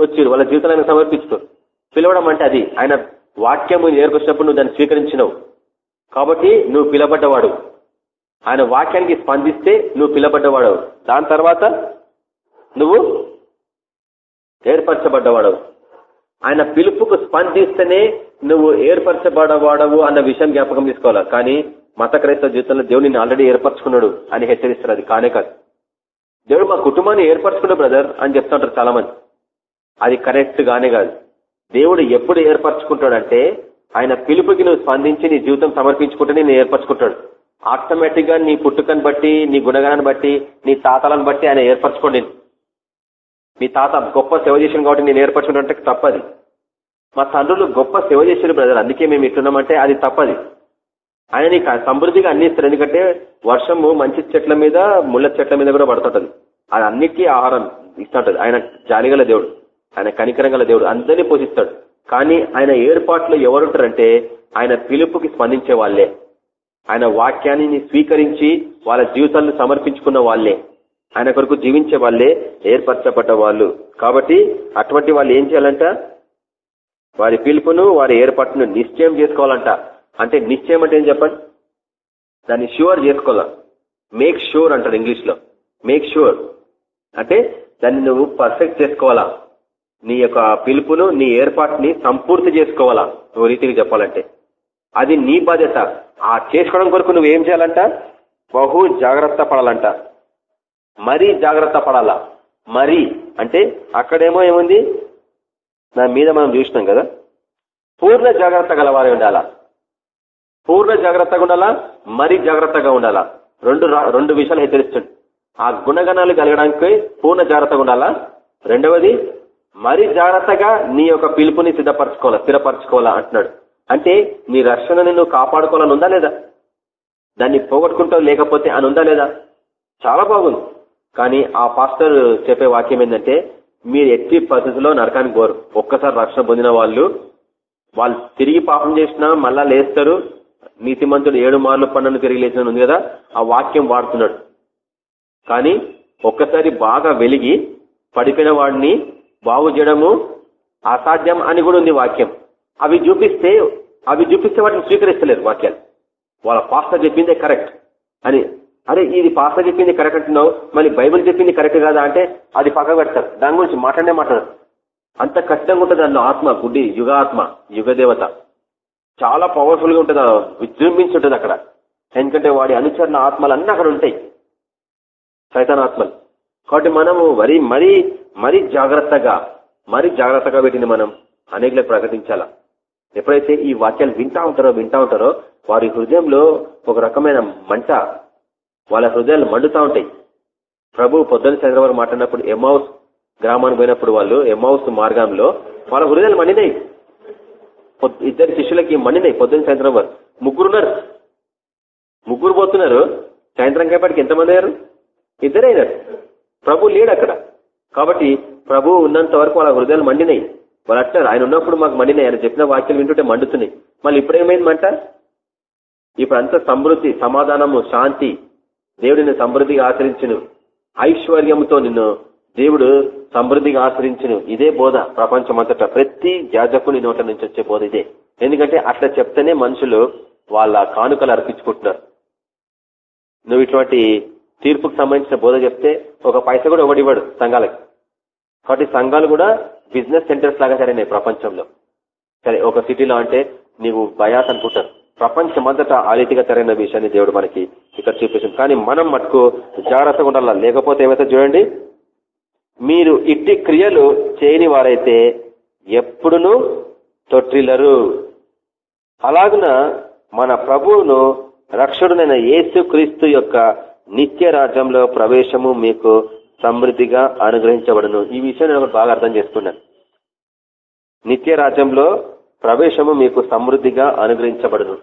వచ్చిరు వాళ్ళ జీవితాలను సమర్పించుతారు పిలవడం అంటే అది. ఆయన వాక్యము నేర్కొచ్చినప్పుడు నువ్వు దాన్ని స్వీకరించినవు. కాబట్టి నువ్వు పిలబడ్డవాడు. ఆయన వాక్యానికి స్పందిస్తే నువ్వు పిలబడ్డవాడు దాని తర్వాత నువ్వు ఏర్పరచబడ్డవాడు ఆయన పిలుపుకు స్పందిస్తేనే నువ్వు ఏర్పరచబడవాడవు అన్న విషయం జ్ఞాపకం తీసుకోవాలి? కానీ మత క్రైస్తవ జీవితంలో దేవుడు నిన్ను ఆల్రెడీ ఏర్పరచుకున్నాడు అని హెచ్చరిస్తారు. అది కానే కాదు. దేవుడు మా కుటుంబాన్ని ఏర్పరచుకున్నాడు బ్రదర్ అని చెప్తుంటారు చాలా మంది అది కరెక్ట్ గానే కాదు. దేవుడు ఎప్పుడు ఏర్పరచుకుంటాడంటే ఆయన పిలుపుకి నువ్వు స్పందించి నీ జీవితం సమర్పించుకుంటే నేను ఏర్పరచుకుంటాడు. ఆటోమేటిక్గా నీ పుట్టుకని బట్టి నీ గుణగానాన్ని బట్టి నీ తాతలను బట్టి ఆయన ఏర్పరచుకోండి. మీ తాత గొప్ప సేవ చేసిన కాబట్టి నేను ఏర్పరచుకుంటే తప్పది. మా తండ్రులు గొప్ప సేవ చేసిన బ్రదర్ అందుకే మేము ఇట్టున్నామంటే అది తప్పది. ఆయన నీకు సమృద్ధిగా అన్ని ఇస్తారు. ఎందుకంటే వర్షము మంచి చెట్ల మీద ముళ్ళ చెట్ల మీద కూడా పడుతుంటది. అది అన్నిటికీ ఆహారం ఇస్తుంటది. ఆయన జాలిగల దేవుడు. ఆయన కనికరంగల దేవుడు. అందరినీ పోషిస్తాడు. కానీ ఆయన ఏర్పాట్లు ఎవరుంటారంటే ఆయన పిలుపుకి స్పందించే వాళ్ళే. ఆయన వాక్యాన్ని స్వీకరించి వాళ్ళ జీవితాలను సమర్పించుకున్న వాళ్ళే. ఆయన కొరకు జీవించే వాళ్ళే ఏర్పరచబడ్డ వాళ్ళు. కాబట్టి అటువంటి వాళ్ళు ఏం చేయాలంట? వారి పిలుపును వారి ఏర్పాటును నిశ్చయం చేసుకోవాలంట. అంటే నిశ్చయం అంటే ఏం చెప్పండి? దాన్ని ష్యూర్ చేసుకోవాలా? మేక్ షూర్ అంటారు ఇంగ్లీష్లో మేక్ షూర్ అంటే దాన్ని నువ్వు పర్ఫెక్ట్ చేసుకోవాలా? నీ యొక్క పిలుపును నీ ఏర్పాటుని సంపూర్తి చేసుకోవాలా? నువ్వు రీతికి చెప్పాలంటే. అది నీ బాధ్యత. ఆ చేసుకోవడం కొరకు నువ్వేం చేయాలంట? బహు జాగ్రత్త పడాలంట. మరీ జాగ్రత్త పడాలా? మరీ. అంటే అక్కడేమో ఏముంది? దాని మీద మనం చూసినాం కదా. పూర్ణ జాగ్రత్త గలవారి ఉండాలా? పూర్ణ జాగ్రత్తగా ఉండాలా? మరీ జాగ్రత్తగా ఉండాలా? రెండు రెండు విషయాలు హెచ్చరిస్తుంది ఆ గుణగణాలు కలగడానికి పూర్ణ జాగ్రత్తగా ఉండాలా? రెండవది మరీ జాగ్రత్తగా నీ యొక్క పిలుపుని సిద్ధపరచుకోవాలా స్థిరపరచుకోవాలా అంటున్నాడు. అంటే నీ రక్షణని నువ్వు కాపాడుకోవాలని ఉందా లేదా? దాన్ని పోగొట్టుకుంటావు లేకపోతే అని ఉందా లేదా? చాలా బాగుంది. కానీ ఆ పాస్టర్ చెప్పే వాక్యం ఏంటంటే మీరు ఎట్టి పరిస్థితిలో నరకానికి పోరు. ఒక్కసారి రక్షణ పొందిన వాళ్ళు వాళ్ళు తిరిగి పాపం చేసినా మళ్ళా లేస్తారు నీతిమంతుడు ఏడు మార్లు పన్నెండు తిరిగి లేచిన ఉంది కదా ఆ వాక్యం వాడుతున్నాడు. కానీ ఒక్కసారి బాగా వెలిగి పడిపోయిన వాడిని బాగు చేయడము అసాధ్యం అని కూడా ఉంది వాక్యం. అవి చూపిస్తే అవి చూపిస్తే వాటిని స్వీకరిస్తలేరు వాక్యాలు. వాళ్ళ పాస్టర్ చెప్పిందే కరెక్ట్ అని. అరే ఇది పాస్టర్ చెప్పింది కరెక్ట్ అంటున్నావు మళ్ళీ బైబుల్ చెప్పింది కరెక్ట్ కాదా అంటే అది పక్క పెడతారు. దాని గురించి మాట్లాడే మాట్లాడరు. అంత కష్టంగా ఉంటుంది అన్న ఆత్మ గుడ్డి యుగాత్మ యుగదేవత. చాలా పవర్ఫుల్గా ఉంటుంది విజృంభించి ఉంటుంది అక్కడ. ఎందుకంటే వాడి అనుచరణ ఆత్మలు అన్నీ అక్కడ ఉంటాయి. ఆత్మలు. కాబట్టి మనము మరీ మరీ మరీ జాగ్రత్తగా మరీ జాగ్రత్తగా పెట్టింది మనం అనేకలకు ప్రకటించాలా? ఎప్పుడైతే ఈ వాక్యాలు వింటా ఉంటారో వింటా ఉంటారో వారి హృదయంలో ఒక రకమైన మంట వాళ్ళ హృదయాలు మండుతా ఉంటాయి. ప్రభు పొద్దున్న చంద్రబాబు మాట్లాడినప్పుడు ఎమౌస్ గ్రామానికి పోయినప్పుడు వాళ్ళు ఎమౌస్ మార్గంలో వాళ్ళ హృదయాలు మండినాయి. ఇద్దరు శిష్యులకి మండినాయి పొద్దున్న సాయంత్రం వారు ముగ్గురున్నారు. ముగ్గురు పోతున్నారు. సాయంత్రం కాపటికి ఎంతమంది అయ్యారు? ఇద్దరే అయినారు. ప్రభు లేడు అక్కడ. కాబట్టి ప్రభు ఉన్నంత వరకు వాళ్ళ హృదయాలు మండినాయి వాళ్ళు అంటారు ఆయన ఉన్నప్పుడు మాకు మండినాయి ఆయన చెప్పిన వాక్యాలు వింటుంటే మండుతున్నాయి. మళ్ళీ ఇప్పుడేమైందంట మంట? ఇప్పుడు అంత సమృద్ధి సమాధానము శాంతి దేవుడిని సమృద్ధిగా ఆచరించను. ఐశ్వర్యంతో నిన్ను దేవుడు సమృద్ధిగా ఆశ్రయించను. ఇదే బోధ ప్రపంచమంతటా. ప్రతి యాజకుని నోట నుంచి వచ్చే బోధ ఇదే. ఎందుకంటే అట్లా చెప్తేనే మనుషులు వాళ్ళ కానుకలు అర్పించుకుంటున్నారు. నువ్వు ఇటువంటి తీర్పుకు సంబంధించిన బోధ చెప్తే ఒక పైస కూడా ఒకటివ్వడు సంఘాలకి. కాబట్టి సంఘాలు కూడా బిజినెస్ సెంటర్స్ లాగా సరైన ప్రపంచంలో. సరే ఒక సిటీలో అంటే నీవు బయాస్ అనుకుంటారు. ప్రపంచమంతటా ఆ రీతిగా తెరైన విషయాన్ని దేవుడు మనకి ఇక్కడ చూపిస్తుంది. కానీ మనం మటుకు జాగ్రత్తగా ఉండాలా? లేకపోతే ఏమైతే చూడండి మీరు ఇట్టి క్రియలు చేయని వారైతే ఎప్పుడును తొట్టిల్లరు అలాగున మన ప్రభువును రక్షుడునైన యేసుక్రీస్తు యొక్క నిత్య రాజ్యంలో ప్రవేశము మీకు సమృద్ధిగా అనుగ్రహించబడును. ఈ విషయం నేను బాగా అర్థం చేసుకున్నాను నిత్య రాజ్యంలో ప్రవేశము మీకు సమృద్ధిగా అనుగ్రహించబడును.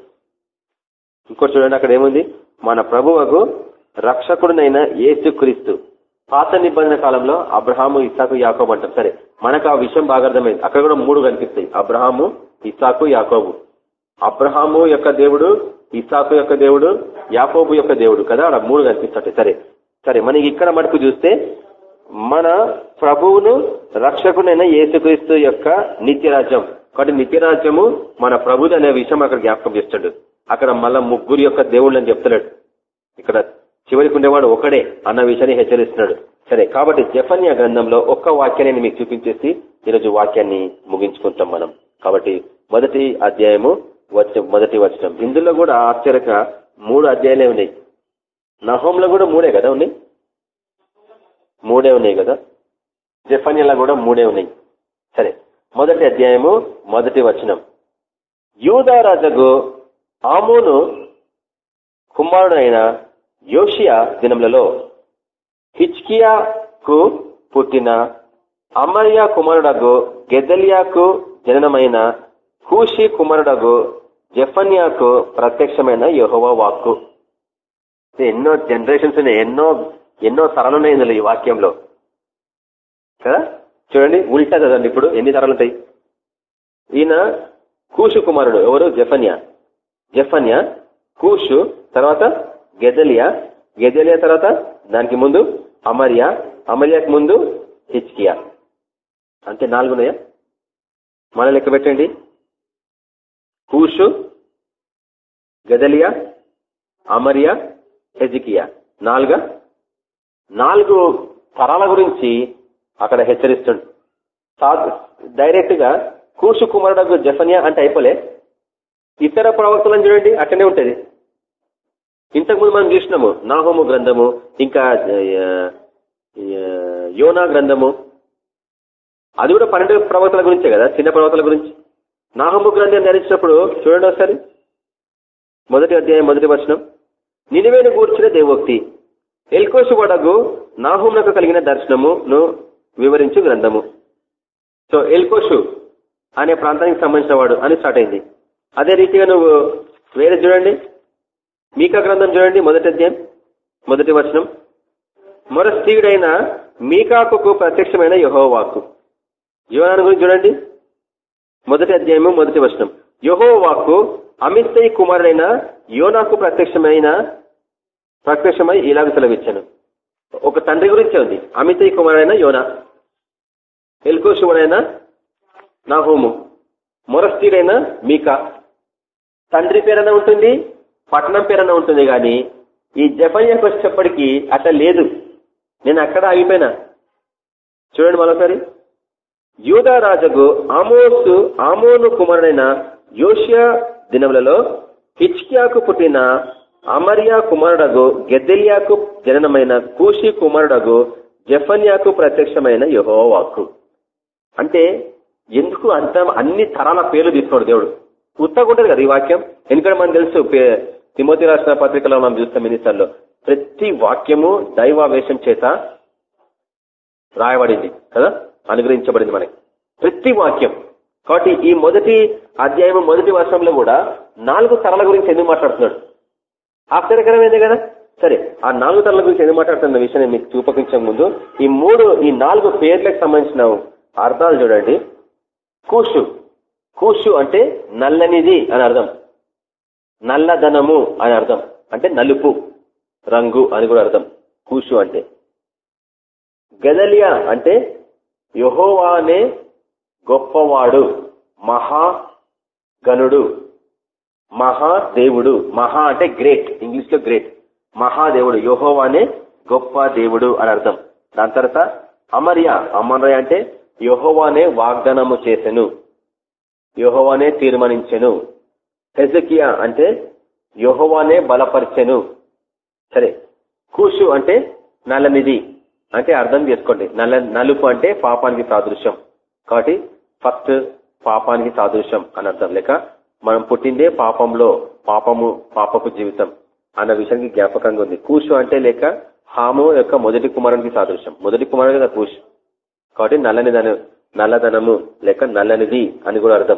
ఇంకోటి చూడండి అక్కడ ఏముంది? మన ప్రభువకు రక్షకుడునైన క్రీస్తు. పాత నిబంధన కాలంలో అబ్రహాము ఇసాకు యాకోబు అంటారు. సరే మనకు ఆ విషయం బాగా అర్థమైంది. అక్కడ కూడా మూడు కనిపిస్తాయి. అబ్రహాము ఇసాకు యాకోబు. అబ్రహాము యొక్క దేవుడు ఇసాకు యొక్క దేవుడు యాకోబు యొక్క దేవుడు కదా? అక్కడ మూడు కనిపిస్తాయి సరే సరే మనకి ఇక్కడ మటుకు చూస్తే మన ప్రభువును రక్షకునైన యేసుక్రీస్తు యొక్క నిత్యరాజ్యం. కాబట్టి నిత్యరాజ్యము మన ప్రభుది అనే విషయం అక్కడ జ్ఞాపకం చేస్తాడు. అక్కడ మళ్ళా ముగ్గురు యొక్క దేవుళ్ళు అని చెప్తున్నాడు ఇక్కడ చివరికి ఉండేవాడు ఒకడే అన్న విషయాన్ని హెచ్చరిస్తున్నాడు. సరే కాబట్టి జఫన్య గ్రంథంలో ఒక్క వాక్యాన్ని మీకు చూపించేసి ఈరోజు వాక్యాన్ని ముగించుకుంటాం మనం. కాబట్టి మొదటి అధ్యాయము మొదటి వచనం. ఇందులో కూడా ఆశ్చర్యక మూడు అధ్యాయాలే ఉన్నాయి. నహోంలో కూడా మూడే కదా ఉన్నాయి? మూడే ఉన్నాయి కదా? జఫన్యలో కూడా మూడే ఉన్నాయి. సరే మొదటి అధ్యాయము మొదటి వచనం. యూదారాజకు ఆమోను కుమారుడైన యోషియా దినములలో హిచ్కియాకు పుట్టిన అమర్యా కుమారుడగు గెదలియాకు జననమైన కూషి కుమారుడగు జఫన్యాకు ప్రత్యక్షమైన యహోవ వాక్కు. ఎన్నో జనరేషన్స్ ఎన్నో ఎన్నో తరాలు ఉన్నాయి ఈ వాక్యంలో. కదా? చూడండి ఉల్టా కదండి ఇప్పుడు ఎన్ని తరాలు ఉంటాయి? ఈయన కూషు కుమారుడు ఎవరు? జఫన్యా. జఫన్యా కూషు తర్వాత గెదలియా? గెదలియా తర్వాత దానికి ముందు అమర్యా అమర్యాకి ముందు హిచ్కియా అంటే నాలుగున్నాయా మన లెక్క పెట్టండి. Cushi Gedaliah Amariah Hezekiah. నాలుగా? నాలుగు తరాల గురించి అక్కడ హెచ్చరిస్తుండు. డైరెక్ట్గా కూసు కుమారుడు జఫనియా అంటే అయిపోలే. ఇతర ప్రవక్తలను చూడండి అక్కడనే ఉంటుంది. ఇంతకుముందు మనం చూసినాము నాహోము గ్రంథము ఇంకా యోనా గ్రంథము. అది కూడా పన్నెండు ప్రవక్తల గురించే కదా చిన్న ప్రవక్తల గురించి. నాహోము గ్రంథం ధరించినప్పుడు చూడండి ఒకసారి. మొదటి అధ్యాయం మొదటి వర్షం నినివేను కూర్చున్న దేవోక్తి ఎల్కోసు వడగు నాహోములకు కలిగిన దర్శనమును వివరించు గ్రంథము. సో ఎల్కోషు అనే ప్రాంతానికి సంబంధించిన వాడు అని స్టార్ట్ అయింది. అదే రీతిగా నువ్వు వేరే చూడండి. మీకా గ్రంథం చూడండి మొదటి అధ్యాయం మొదటి వచనం. మొర స్త్రీయుడైన మీకాకు ప్రత్యక్షమైన యహోవాకు. యోనాను గురించి చూడండి. మొదటి అధ్యాయము మొదటి వచనం. యహోవాకు అమిత్తయ్య కుమారుడైన యోనాకు ప్రత్యక్షమైన ప్రత్యక్షమై ఇలాగ సెలవిచ్చాను. ఒక తండ్రి గురించే ఉంది. అమితయ్య కుమారుడైన యోనా ఎల్కోశివుడైన నాహోము మొరస్థీడైన మీకా. తండ్రి పేరైనా ఉంటుంది పట్టణం పేరన ఉంటుంది కానీ ఈ జపన్యకు వచ్చేప్పటికీ అట్లా లేదు. నేను అక్కడ ఆగిపోయినా. చూడండి మరోసారి యూదారాజుకు ఆమోసు ఆమోను కుమారుడైన యోషియా దినములలో హిచ్కియాకు పుట్టిన అమర్యా కుమారుడగు గెద్దెలియాకు జననమైన కూషి కుమారుడగు జఫన్యాకు ప్రత్యక్షమైన యహోవాకు. అంటే ఎందుకు అంత అన్ని తరాల పేర్లు తీసుకోడు దేవుడు? ఉత్తగుంటది కదా ఈ వాక్యం. ఎందుకంటే మనకు తెలుసు తిమోతి రాష్ట్ర పత్రికలో మనం చూస్తాం ఎన్నిసార్లు ప్రతి వాక్యము దైవావేశం చేత రాయబడింది కదా? అనుగ్రహించబడింది మనకి. ప్రతి వాక్యం. కాబట్టి ఈ మొదటి అధ్యాయం మొదటి వర్షంలో కూడా నాలుగు తరల గురించి ఎందుకు మాట్లాడుతున్నాడు? ఆశ్చర్యకరమైంది కదా? సరే ఆ నాలుగు తరల గురించి ఎందుకు మాట్లాడుతున్న విషయాన్ని మీకు చూపించే ముందు ఈ మూడు ఈ నాలుగు పేర్లకు సంబంధించిన అర్థాలు చూడండి. కూషు. కూషు అంటే నల్లనిది అని అర్థం. నల్లధనము అని అర్థం. అంటే నలుపు రంగు అని కూడా అర్థం. కూసు అంటే. గదలియా అంటే యహోవానే గొప్పవాడు మహా గనుడు మహాదేవుడు మహా అంటే గ్రేట్ ఇంగ్లీష్లో గ్రేట్ మహాదేవుడు యోహోవానే గొప్ప దేవుడు అని అర్థం. దాని తర్వాత అమర్య అమర్య అంటే యహోవానే వాగ్దానము చేసెను యహోవానే తీర్మానించెను. హెజకియా అంటే యోహోవానే బలపరిచెను. సరే కూషు అంటే నల్లనిది అంటే అర్థం చేసుకోండి. నల్ల నలుపు అంటే పాపానికి సాదృశ్యం. కాబట్టి ఫస్ట్ పాపానికి సాదృశ్యం అని అర్థం. లేక మనం పుట్టిందే పాపంలో పాపము పాపపు జీవితం అన్న విషయానికి జ్ఞాపకంగా ఉంది. కూషు అంటే లేక హాము యొక్క మొదటి కుమారునికి సాదృశ్యం. మొదటి కుమారుడు కదా కూషు. కాబట్టి నల్లని నల్లధనము లేక నల్లనిది అని కూడా అర్థం.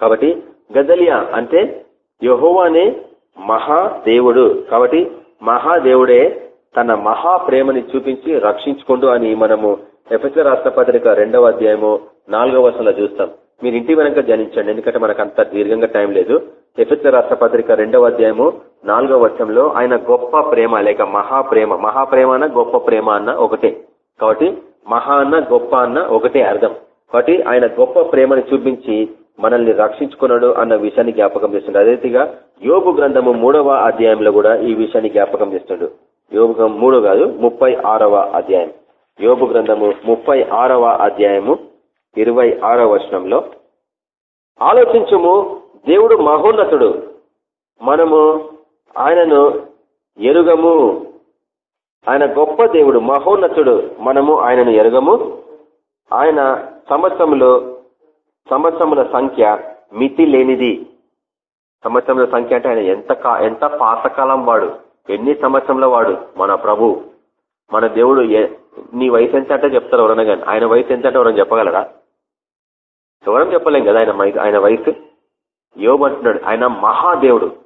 కాబట్టి గదలియా అంటే యహోవానే మహాదేవుడు. కాబట్టి మహాదేవుడే తన మహా ప్రేమని చూపించి రక్షించుకుంటూ అని మనము ఎఫ్ఎస్ రాష్ట్ర పత్రిక రెండవ అధ్యాయము నాలుగవ వర్షంలో చూస్తాం. మీరు ఇంటి వెనక జనించండి ఎందుకంటే మనకు అంత దీర్ఘంగా టైం లేదు. ఎఫ్ఎస్ రాష్ట్ర పత్రిక రెండవ అధ్యాయము నాలుగవ వర్షంలో ఆయన గొప్ప ప్రేమ లేక మహాప్రేమ. మహాప్రేమ అన్న గొప్ప ప్రేమ అన్న ఒకటే. కాబట్టి మహా అన్న గొప్ప అన్న ఒకటే అర్థం. కాబట్టి ఆయన గొప్ప ప్రేమని చూపించి మనల్ని రక్షించుకున్నాడు అన్న విషయాన్ని జ్ఞాపకం చేస్తుండే. అదే రీతిగా యోగు గ్రంథము మూడవ అధ్యాయంలో కూడా ఈ విషయాన్ని జ్ఞాపకం చేస్తుండు. యోగు మూడు కాదు ముప్పై అధ్యాయం. యోగు గ్రంథము ముప్పై అధ్యాయము ఇరవై ఆరవ వర్షంలో ఆలోచించము దేవుడు మహోన్నతుడు. మనము ఆయనను ఎరుగము. ఆయన గొప్ప దేవుడు మహోన్నతుడు. మనము ఆయనను ఎరుగము. ఆయన సంవత్సరంలో సంవత్సరముల సంఖ్య మితి లేనిది. సంవత్సరముల సంఖ్య అంటే ఆయన ఎంత ఎంత పాతకాలం వాడు ఎన్ని సంవత్సరంలో వాడు? మన ప్రభు. మన దేవుడు నీ వయసు ఎంత అంటే చెప్తారు ఎవరన్నా కానీ. ఆయన వయసు ఎంత అంటే ఎవరైనా చెప్పగలరా? ఎవరైనా చెప్పలేం కదా ఆయన ఆయన వయసు? యోగంటున్నాడు ఆయన మహాదేవుడు.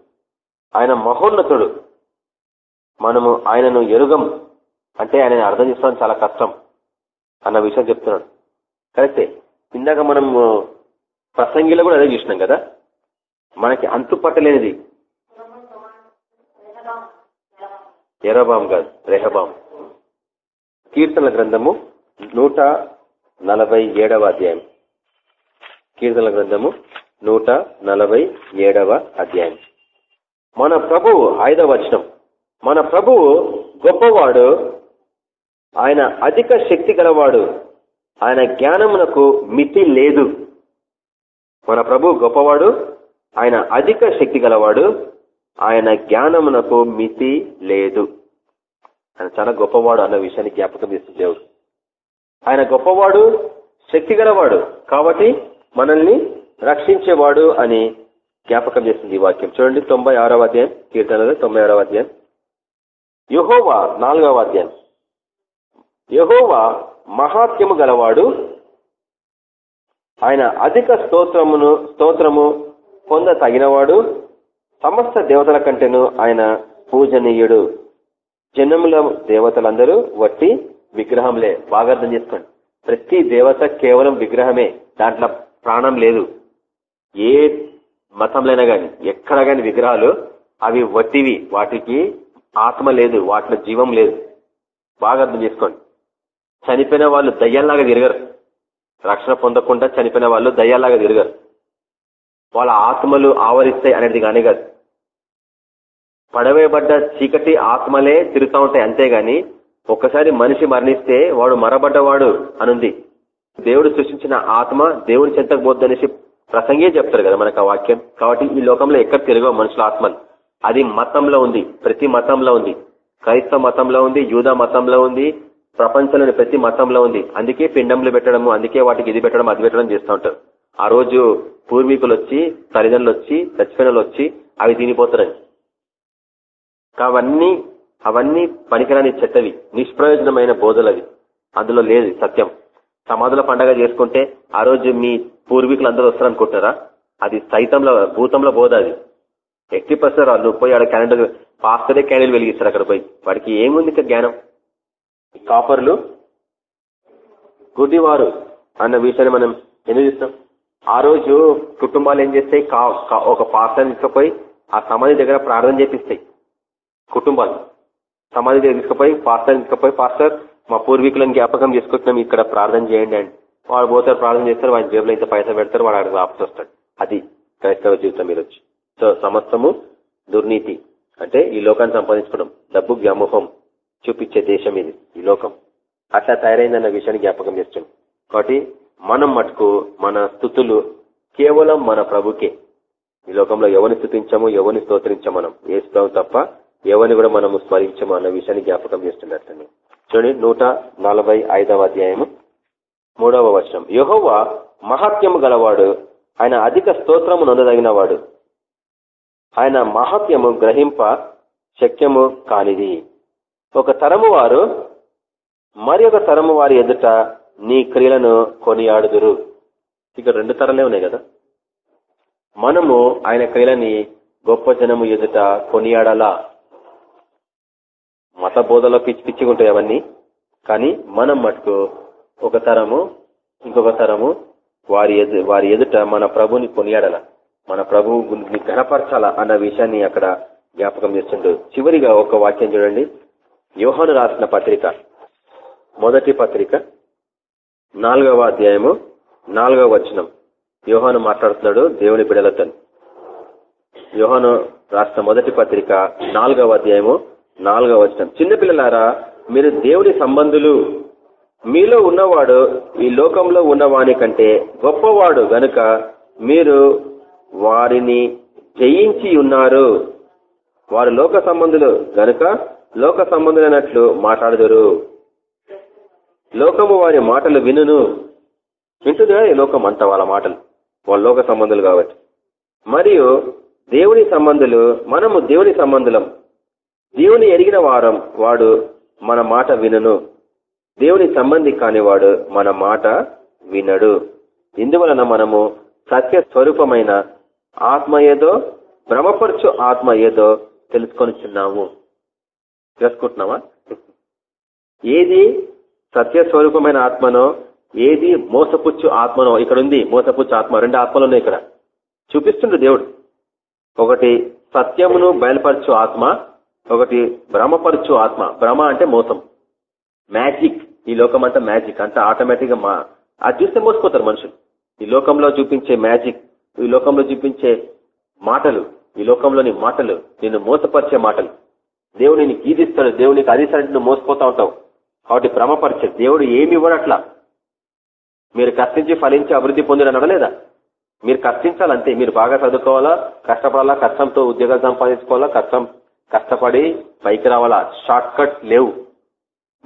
ఆయన మహోన్నతుడు. మనము ఆయనను ఎరుగం. అంటే ఆయన అర్థం చేసుకోవడం చాలా కష్టం. అన్న విషయం చెప్తున్నాడు. కరెక్టే. ఇందాక మనం ప్రసంగిలో కూడా అదే చూసినాం కదా? మనకి అంతు పట్టలేనిది ఎరబాం కాదు రెహబాం. కీర్తన గ్రంథము నూట నలభై ఏడవ అధ్యాయం. కీర్తన గ్రంథము నూట నలభై ఏడవ అధ్యాయం. మన ప్రభువు ఐదవ వచనం. మన ప్రభువు గొప్పవాడు ఆయన అధిక శక్తి గలవాడు. ఆయన జ్ఞానమునకు మితి లేదు. మన ప్రభు గొప్పవాడు ఆయన అధిక శక్తి గలవాడు ఆయన జ్ఞానమునకు మితి లేదు. ఆయన చాలా గొప్పవాడు అన్న విషయాన్ని జ్ఞాపకం చేస్తుంది దేవుడు. ఆయన గొప్పవాడు శక్తి గలవాడు కాబట్టి మనల్ని రక్షించేవాడు అని జ్ఞాపకం చేస్తుంది ఈ వాక్యం. చూడండి తొంభై ఆరవ అధ్యాయం కీర్తనలో తొంభై ఆరవ అధ్యాయం. యహోవా నాలుగవ అధ్యాయం. యహోవా మహాత్యము గలవాడు. ఆయన అధిక స్తోత్రమును స్తోత్రము పొంద తగినవాడు సమస్త దేవతల కంటేను ఆయన పూజనీయుడు. జనముల దేవతలందరూ వట్టి విగ్రహంలే బాగా అర్థం చేసుకోండి. ప్రతి దేవత కేవలం విగ్రహమే. దాంట్లో ప్రాణం లేదు. ఏ మతంలైనా గాని ఎక్కడ గాని విగ్రహాలు అవి వట్టివి. వాటికి ఆత్మ లేదు. వాటిలో జీవం లేదు. బాగా అర్థం చేసుకోండి. చనిపోయిన వాళ్ళు దయ్యాల్లాగా తిరగరు. రక్షణ పొందకుండా చనిపోయిన వాళ్ళు దయ్యాల్లాగా తిరగరు. వాళ్ళ ఆత్మలు ఆవరిస్తాయి అనేది కానీ కాదు. పడవేయబడ్డ చీకటి ఆత్మలే తిరుగుతూ ఉంటాయి అంతేగాని ఒక్కసారి మనిషి మరణిస్తే వాడు మరబడ్డవాడు అనుంది. దేవుడు సృష్టించిన ఆత్మ దేవుని చెంతకు పోద్దనేసి ప్రసంగే చెప్తారు కదా మనకు ఆ వాక్యం. కాబట్టి ఈ లోకంలో ఎక్కడ తిరగవు మనుషుల ఆత్మలు. అది మతంలో ఉంది ప్రతి మతంలో ఉంది. క్రైస్తవ మతంలో ఉంది యూదా మతంలో ఉంది ప్రపంచంలోని ప్రతి మతంలో ఉంది. అందుకే పిండంలు పెట్టడము అందుకే వాటికి ఇది పెట్టడం అది పెట్టడం చేస్తూ ఉంటారు. ఆ రోజు పూర్వీకులు వచ్చి తల్లిదండ్రులు వచ్చి చచ్చిపోయిన వచ్చి అవి తినిపోతారని. అవన్నీ అవన్నీ పనికిరాని చెత్తవి నిష్ప్రయోజనమైన బోధలవి. అందులో లేదు సత్యం. సమాధుల పండగ చేసుకుంటే ఆ రోజు మీ పూర్వీకులు అందరూ వస్తారనుకుంటారా? అది సైతంలో భూతంలో బోధ అది. ఎట్టి పర్సెంట్ వాళ్ళు పోయి ఆడ క్యాండిల్ పాస్తరే క్యాండిల్ వెలిగిస్తారు అక్కడ పోయి. వాడికి ఏముంది ఇంకా జ్ఞానం? కాపర్లు గుడ్డివారు అన్న విషయాన్ని మనం ఎందుకు చూస్తాం ఆ రోజు కుటుంబాలు ఏం చేస్తాయి? ఒక పాస్టర్ తీసుకుపోయి ఆ సమాధి దగ్గర ప్రార్థన చేపిస్తాయి కుటుంబాలు. సమాధి దగ్గర తీసుకుపోయి పాస్టర్ తీసుకుపోయి పాస్టర్ మా పూర్వీకులను జ్ఞాపకం చేసుకుంటున్నాం ఇక్కడ ప్రార్థన చేయండి అండి వాడు పోతారు ప్రార్థన చేస్తారు వాడి జేబులో ఇంత పైసలు పెడతారు వాడు అక్కడ ఆఫీస్ వస్తాడు. అది క్రైస్తవ జీవితం మీరు వచ్చి సో సమస్తము దుర్నీతి. అంటే ఈ లోకాన్ని సంపాదించుకోవడం డబ్బు వ్యామోహం. చూపించే దేశం ఇది ఈ లోకం. అట్లా తయారైందన్న విషయాన్ని జ్ఞాపకం చేస్తుంది కాబట్టి మనం మటుకు మన స్థుతులు కేవలం మన ప్రభుకే. ఈ లోకంలో ఎవరిని స్థుతించము ఎవరిని స్తోత్రించం మనం? ఏ స్థలం తప్ప ఎవరిని కూడా మనము స్మరించము అన్న విషయాన్ని జ్ఞాపకం చేస్తున్నట్టు చూడండి నూట నలభై ఐదవ అధ్యాయము మూడవ వర్షం యహోవా మహాత్యము గలవాడు ఆయన అధిక స్తోత్రము నొందదగిన వాడు ఆయన మహత్యము గ్రహింప శక్యము కానిది. ఒక తరము వారు మరి ఒక తరము వారి ఎదుట నీ క్రియలను కొనియాడుదురు. ఇక రెండు తరలే ఉన్నాయి కదా. మనము ఆయన క్రియలని గొప్ప జనము ఎదుట కొనియాడాలా. మత బోధలో పిచ్చి పిచ్చిగా ఉంటాయి అవన్నీ. కానీ మనం మటుకు ఒక తరము ఇంకొక తరము వారి వారి ఎదుట మన ప్రభుని కొనియాడాల. మన ప్రభుని గణపరచాలా అన్న విషయాన్ని అక్కడ జ్ఞాపకం చేస్తుంటూ చివరిగా ఒక వాక్యం చూడండి. యోహాను రాసిన పత్రిక. మొదటి పత్రిక నాలుగవ అధ్యాయము నాలుగవ వచనం. యోహాను మాట్లాడుతున్నాడు దేవుని బిడలతో యోహాను రాసిన మొదటి పత్రిక నాలుగవ అధ్యాయము నాలుగవ వచనం. చిన్నపిల్లలారా మీరు దేవుని సంబంధులు. మీలో ఉన్నవాడు ఈ లోకంలో ఉన్నవాని కంటే గొప్పవాడు గనుక మీరు వారిని జయించి ఉన్నారు. వారు లోక సంబంధులు గనుక లోక సంబంధులైనట్లు మాట్లాడదురు. లోకము వారి మాటలు వినును. వింటుందిగా ఈ లోకం అంట వాళ్ళ మాటలు. వాళ్ళ లోక సంబంధులు కాబట్టి. మరియు దేవుని సంబంధులు మనము దేవుని సంబంధులం. దేవుని ఎరిగిన వారం వాడు మన మాట వినను. దేవుని సంబంధి కానివాడు మన మాట వినడు. ఇందువలన మనము సత్య స్వరూపమైన ఆత్మ ఏదో భ్రమపరచు ఆత్మ ఏదో తెలుసుకొనిచున్నాము. తెలుసుకుంటున్నావా ఏది సత్య స్వరూపమైన ఆత్మనో ఏది మోసపుచ్చు ఆత్మనో ఇక్కడ ఉంది మోసపుచ్చు ఆత్మ రెండు ఆత్మలు ఉన్నాయి ఇక్కడ. చూపిస్తుండే దేవుడు. ఒకటి సత్యమును బయలుపరచు ఆత్మ ఒకటి భ్రమపరచు ఆత్మ. భ్రమ అంటే మోసం. మ్యాజిక్ ఈ లోకం అంతా మ్యాజిక్ అంతా ఆటోమేటిక్గా అది చూస్తే మోసపోతారు మనుషులు. ఈ లోకంలో చూపించే మ్యాజిక్ ఈ లోకంలో చూపించే మాటలు ఈ లోకంలోని మాటలు నిన్ను మోసపరిచే మాటలు. దేవుడు నిన్ను గీదిస్తాడు దేవునికి అది సరే నువ్వు మోసపోతా ఉంటావు. కాబట్టి భ్రమపరచడు దేవుడు ఏమి ఇవ్వడట్లా మీరు కష్టించి ఫలించి అభివృద్ధి పొందిన నడలేదా? మీరు కష్టించాలంతే. మీరు బాగా చదువుకోవాలా? కష్టపడాలా? కష్టంతో ఉద్యోగాలు సంపాదించుకోవాలా? కష్టం కష్టపడి పైకి రావాలా? షార్ట్ కట్ లేవు.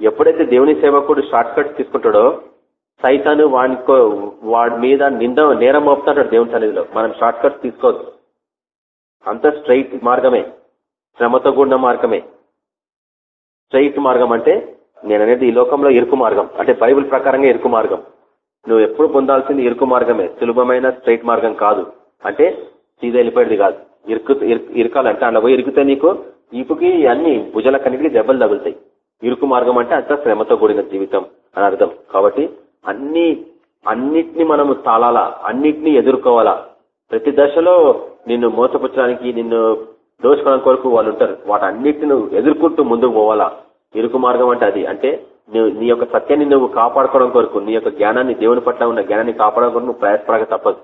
ఎప్పుడైతే దేవుని సేవకుడు షార్ట్ కట్ తీసుకుంటాడో సైతాను వాడి వాడి మీద నింద నేరం మోపుతాడు దేవుని సన్నిధిలో. మనం షార్ట్ కట్ తీసుకోవద్దు. అంత స్ట్రైట్ మార్గమే. శ్రమతో కూడిన మార్గమే. స్ట్రైట్ మార్గం అంటే నేను అనేది ఈ లోకంలో ఇరుకు మార్గం. అంటే బైబుల్ ప్రకారంగా ఇరుకు మార్గం. నువ్వు ఎప్పుడు పొందాల్సింది ఇరుకు మార్గమే. సులభమైన స్ట్రైట్ మార్గం కాదు. అంటే సీదా వెళ్ళిపోయేది కాదు. ఇరుకు ఇరకాలంటే అలా పోయి ఇరికితే నీకు. ఇపుకి అన్ని భుజల కన్నిటికి దెబ్బలు తగులుతాయి. ఇరుకు మార్గం అంటే అంత శ్రమతో కూడిన జీవితం అని అర్థం. కాబట్టి అన్ని అన్నిటిని మనము తాళాలా? అన్నిటినీ ఎదుర్కోవాలా? ప్రతి దశలో నిన్ను మోసపుచ్చడానికి నిన్ను దోచుకోవడం కొరకు వాళ్ళు ఉంటారు. వాటన్నిటిని నువ్వు ఎదుర్కొంటూ ముందుకు పోవాలా? ఇరుకు మార్గం అంటే అది. అంటే నువ్వు నీ యొక్క సత్యాన్ని నువ్వు కాపాడుకోవడం కొరకు నీ యొక్క జ్ఞానాన్ని దేవుని పట్ల ఉన్న జ్ఞానాన్ని కాపాడడం కొరకు నువ్వు ప్రయాసపడక తప్పదు.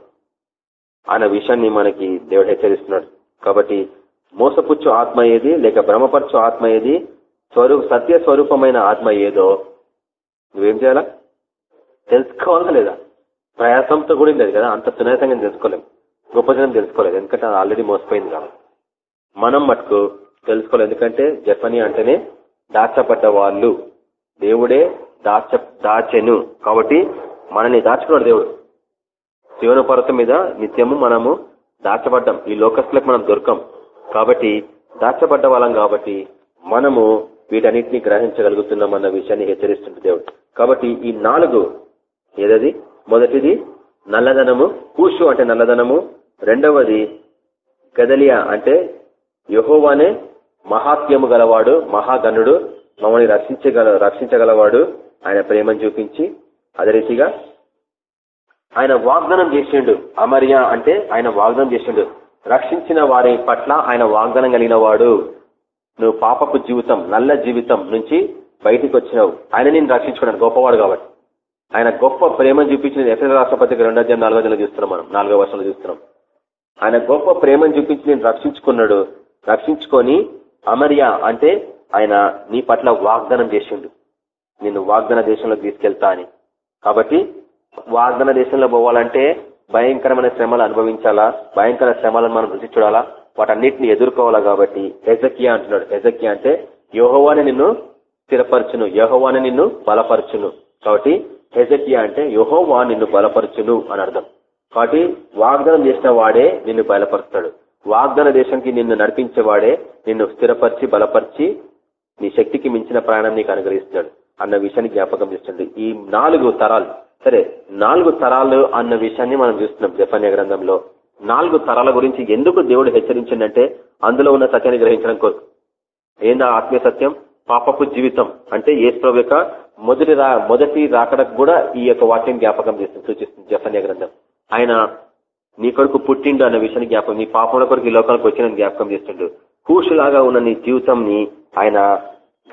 అన్న విషయాన్ని మనకి దేవుడు హెచ్చరిస్తున్నాడు. కాబట్టి మోసపుచ్చు ఆత్మ ఏది లేక భ్రమపరచు ఆత్మ ఏది స్వరూప సత్య స్వరూపమైన ఆత్మ ఏదో నువ్వేం చేయాలా? తెలుసుకోవాలా లేదా? ప్రయాసంతో కూడా లేదు కదా. అంత సునాయాసంగా తెలుసుకోలేము గొప్ప జనం తెలుసుకోలేదు. ఎందుకంటే ఆల్రెడీ మోసపోయింది కాబట్టి. మనం మటుకు తెలుసుకోలేదు ఎందుకంటే జపని అంటేనే దాచపడ్డ వాళ్ళు దేవుడే దాచ దాచెను. కాబట్టి మనని దాచుకున్నాడు దేవుడు. జీవన పర్వతం మీద నిత్యము మనము దాచబడ్డం. ఈ లోకస్లకు మనం దొరకం. కాబట్టి దాచబడ్డ వాళ్ళం కాబట్టి మనము వీటన్నిటిని గ్రహించగలుగుతున్నాం అన్న విషయాన్ని హెచ్చరిస్తుంది దేవుడు. కాబట్టి ఈ నాలుగు ఏదది? మొదటిది నల్లధనము. కూషు అంటే నల్లధనము. రెండవది గదలియా అంటే యహోవానే మహాత్యము గలవాడు మహాగణుడు మమ్మల్ని రక్షించగల రక్షించగలవాడు. ఆయన ప్రేమను చూపించి అదే రీతిగా ఆయన వాగ్దానం చేసిండు. అమర్య అంటే ఆయన వాగ్దానం చేసిండు. రక్షించిన వారి పట్ల ఆయన వాగ్దానం కలిగిన వాడు నువ్వు పాపపు జీవితం నల్ల జీవితం నుంచి బయటికి వచ్చినావు. ఆయన నేను రక్షించుకున్నాను గొప్పవాడు కాబట్టి. ఆయన గొప్ప ప్రేమను చూపించిన ఎఫ్ఎల్ రాష్ట్రపతికి రెండో అధ్యాయం నాలుగో నెలలు చూస్తున్నాం మనం నాలుగో వర్షంలో చూస్తున్నాం. ఆయన గొప్ప ప్రేమను చూపించి నేను రక్షించుకున్నాడు. రక్షించుకొని అమర్య అంటే ఆయన నీ పట్ల వాగ్దానం చేసిండు. నిన్ను వాగ్దాన దేశంలోకి తీసుకెళ్తా అని. కాబట్టి వాగ్దాన దేశంలో పోవాలంటే భయంకరమైన శ్రమలు అనుభవించాలా? భయంకర శ్రమలను మనం రుచి చూడాలా? వాటన్నిటిని ఎదుర్కోవాలా కాబట్టి ఎజకియా అంటున్నాడు. ఎజకియా అంటే యోహోవాని నిన్ను స్థిరపరచును. యోహోవాని నిన్ను బలపరచును. కాబట్టి హెజకియా అంటే యోహోవా నిన్ను బలపరచును అని అర్థం. కాబట్టి వాగ్దానం చేసిన వాడే నిన్ను బలపరుస్తాడు. వాగ్దాన దేశంకి నిన్ను నడిపించేవాడే నిన్ను స్థిరపరిచి బలపరిచి నీ శక్తికి మించిన ప్రయాణం నీకు అనుగ్రహిస్తున్నాడు అన్న విషయాన్ని జ్ఞాపకం చేస్తుంది. ఈ నాలుగు తరాలు సరే నాలుగు తరాలు అన్న విషయాన్ని మనం చూస్తున్నాం జపన్య గ్రంథంలో. నాలుగు తరాల గురించి ఎందుకు దేవుడు హెచ్చరించిందంటే అందులో ఉన్న సత్యాన్ని గ్రహించడం కోరు ఏందా ఆత్మీయ సత్యం? పాపపు జీవితం. అంటే ఏసు యొక్క మొదటి మొదటి రాకడకు కూడా ఈ యొక్క వాక్యం జ్ఞాపకం చేస్తుంది సూచిస్తుంది జఫన్య గ్రంథం. ఆయన నీ కొడుకు పుట్టిండు అన్న విషయాన్ని జ్ఞాపకం నీ పాపముల కొరకు ఈ లోకానికి వచ్చిన జ్ఞాపకం చేస్తుండు. కూషులాగా ఉన్న నీ జీవితంని ఆయన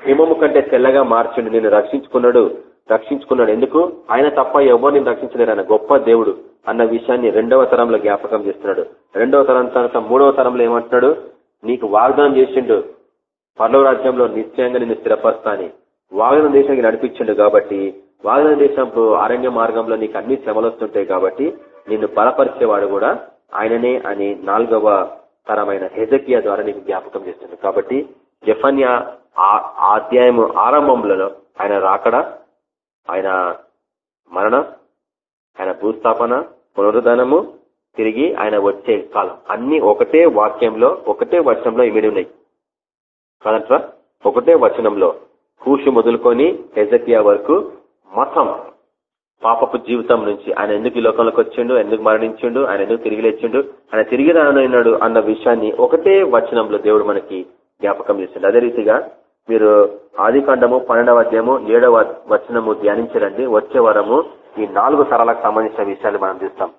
హిమము కంటే తెల్లగా మార్చిండు. నిన్ను రక్షించుకున్నాడు. రక్షించుకున్నాడు. ఎందుకు? ఆయన తప్ప ఎవరిని రక్షించలేరు. ఆయన గొప్ప దేవుడు అన్న విషయాన్ని రెండవ తరంలో జ్ఞాపకం చేస్తున్నాడు. రెండవ తరం తర్వాత మూడవ తరంలో ఏమంటున్నాడు? నీకు వాగ్దానం చేసిండు. పర్లవ రాజ్యంలో నిశ్చయంగా నిన్ను స్థిరపరుస్తా అని వాగ్దాన దేశానికి నడిపించిండు కాబట్టి వాగ్దాన దేశం అరణ్య మార్గంలో నీకు అన్ని శ్రమలు వస్తుంటాయి కాబట్టి నిన్ను బలపరిచేవాడు కూడా ఆయననే అని నాలుగవ తరమైన హెజకియా ద్వారా నీకు జ్ఞాపకం చేస్తుంది. కాబట్టి జఫన్యా అధ్యాయము ఆరంభంలో ఆయన రాకడ ఆయన మరణ ఆయన భూస్థాపన పునరుద్ధనము తిరిగి ఆయన వచ్చే కాలం. అన్ని ఒకటే వాక్యంలో ఒకటే వచనంలో ఇమిడి ఉన్నాయి. కాదంట్రా? ఒకటే వచనంలో కూషు మొదలుకొని హెజకియా వరకు మతం పాపపు జీవితం నుంచి. ఆయన ఎందుకు ఈ లోకంలోకి వచ్చిండు? ఎందుకు మరణించిండు? ఆయన ఎందుకు తిరిగి లేచిండు? ఆయన తిరిగి రానున్నాడు అన్న విషయాన్ని ఒకటే వచనంలో దేవుడు మనకి జ్ఞాపకం చేసిండు. అదే రీతిగా మీరు ఆది కాండము పన్నెండవ అధ్యాయము ఏడవ వచనము ధ్యానించరండి వచ్చే వారము ఈ నాలుగు తరాలకు సంబంధించిన విషయాలు మనం చూస్తాం.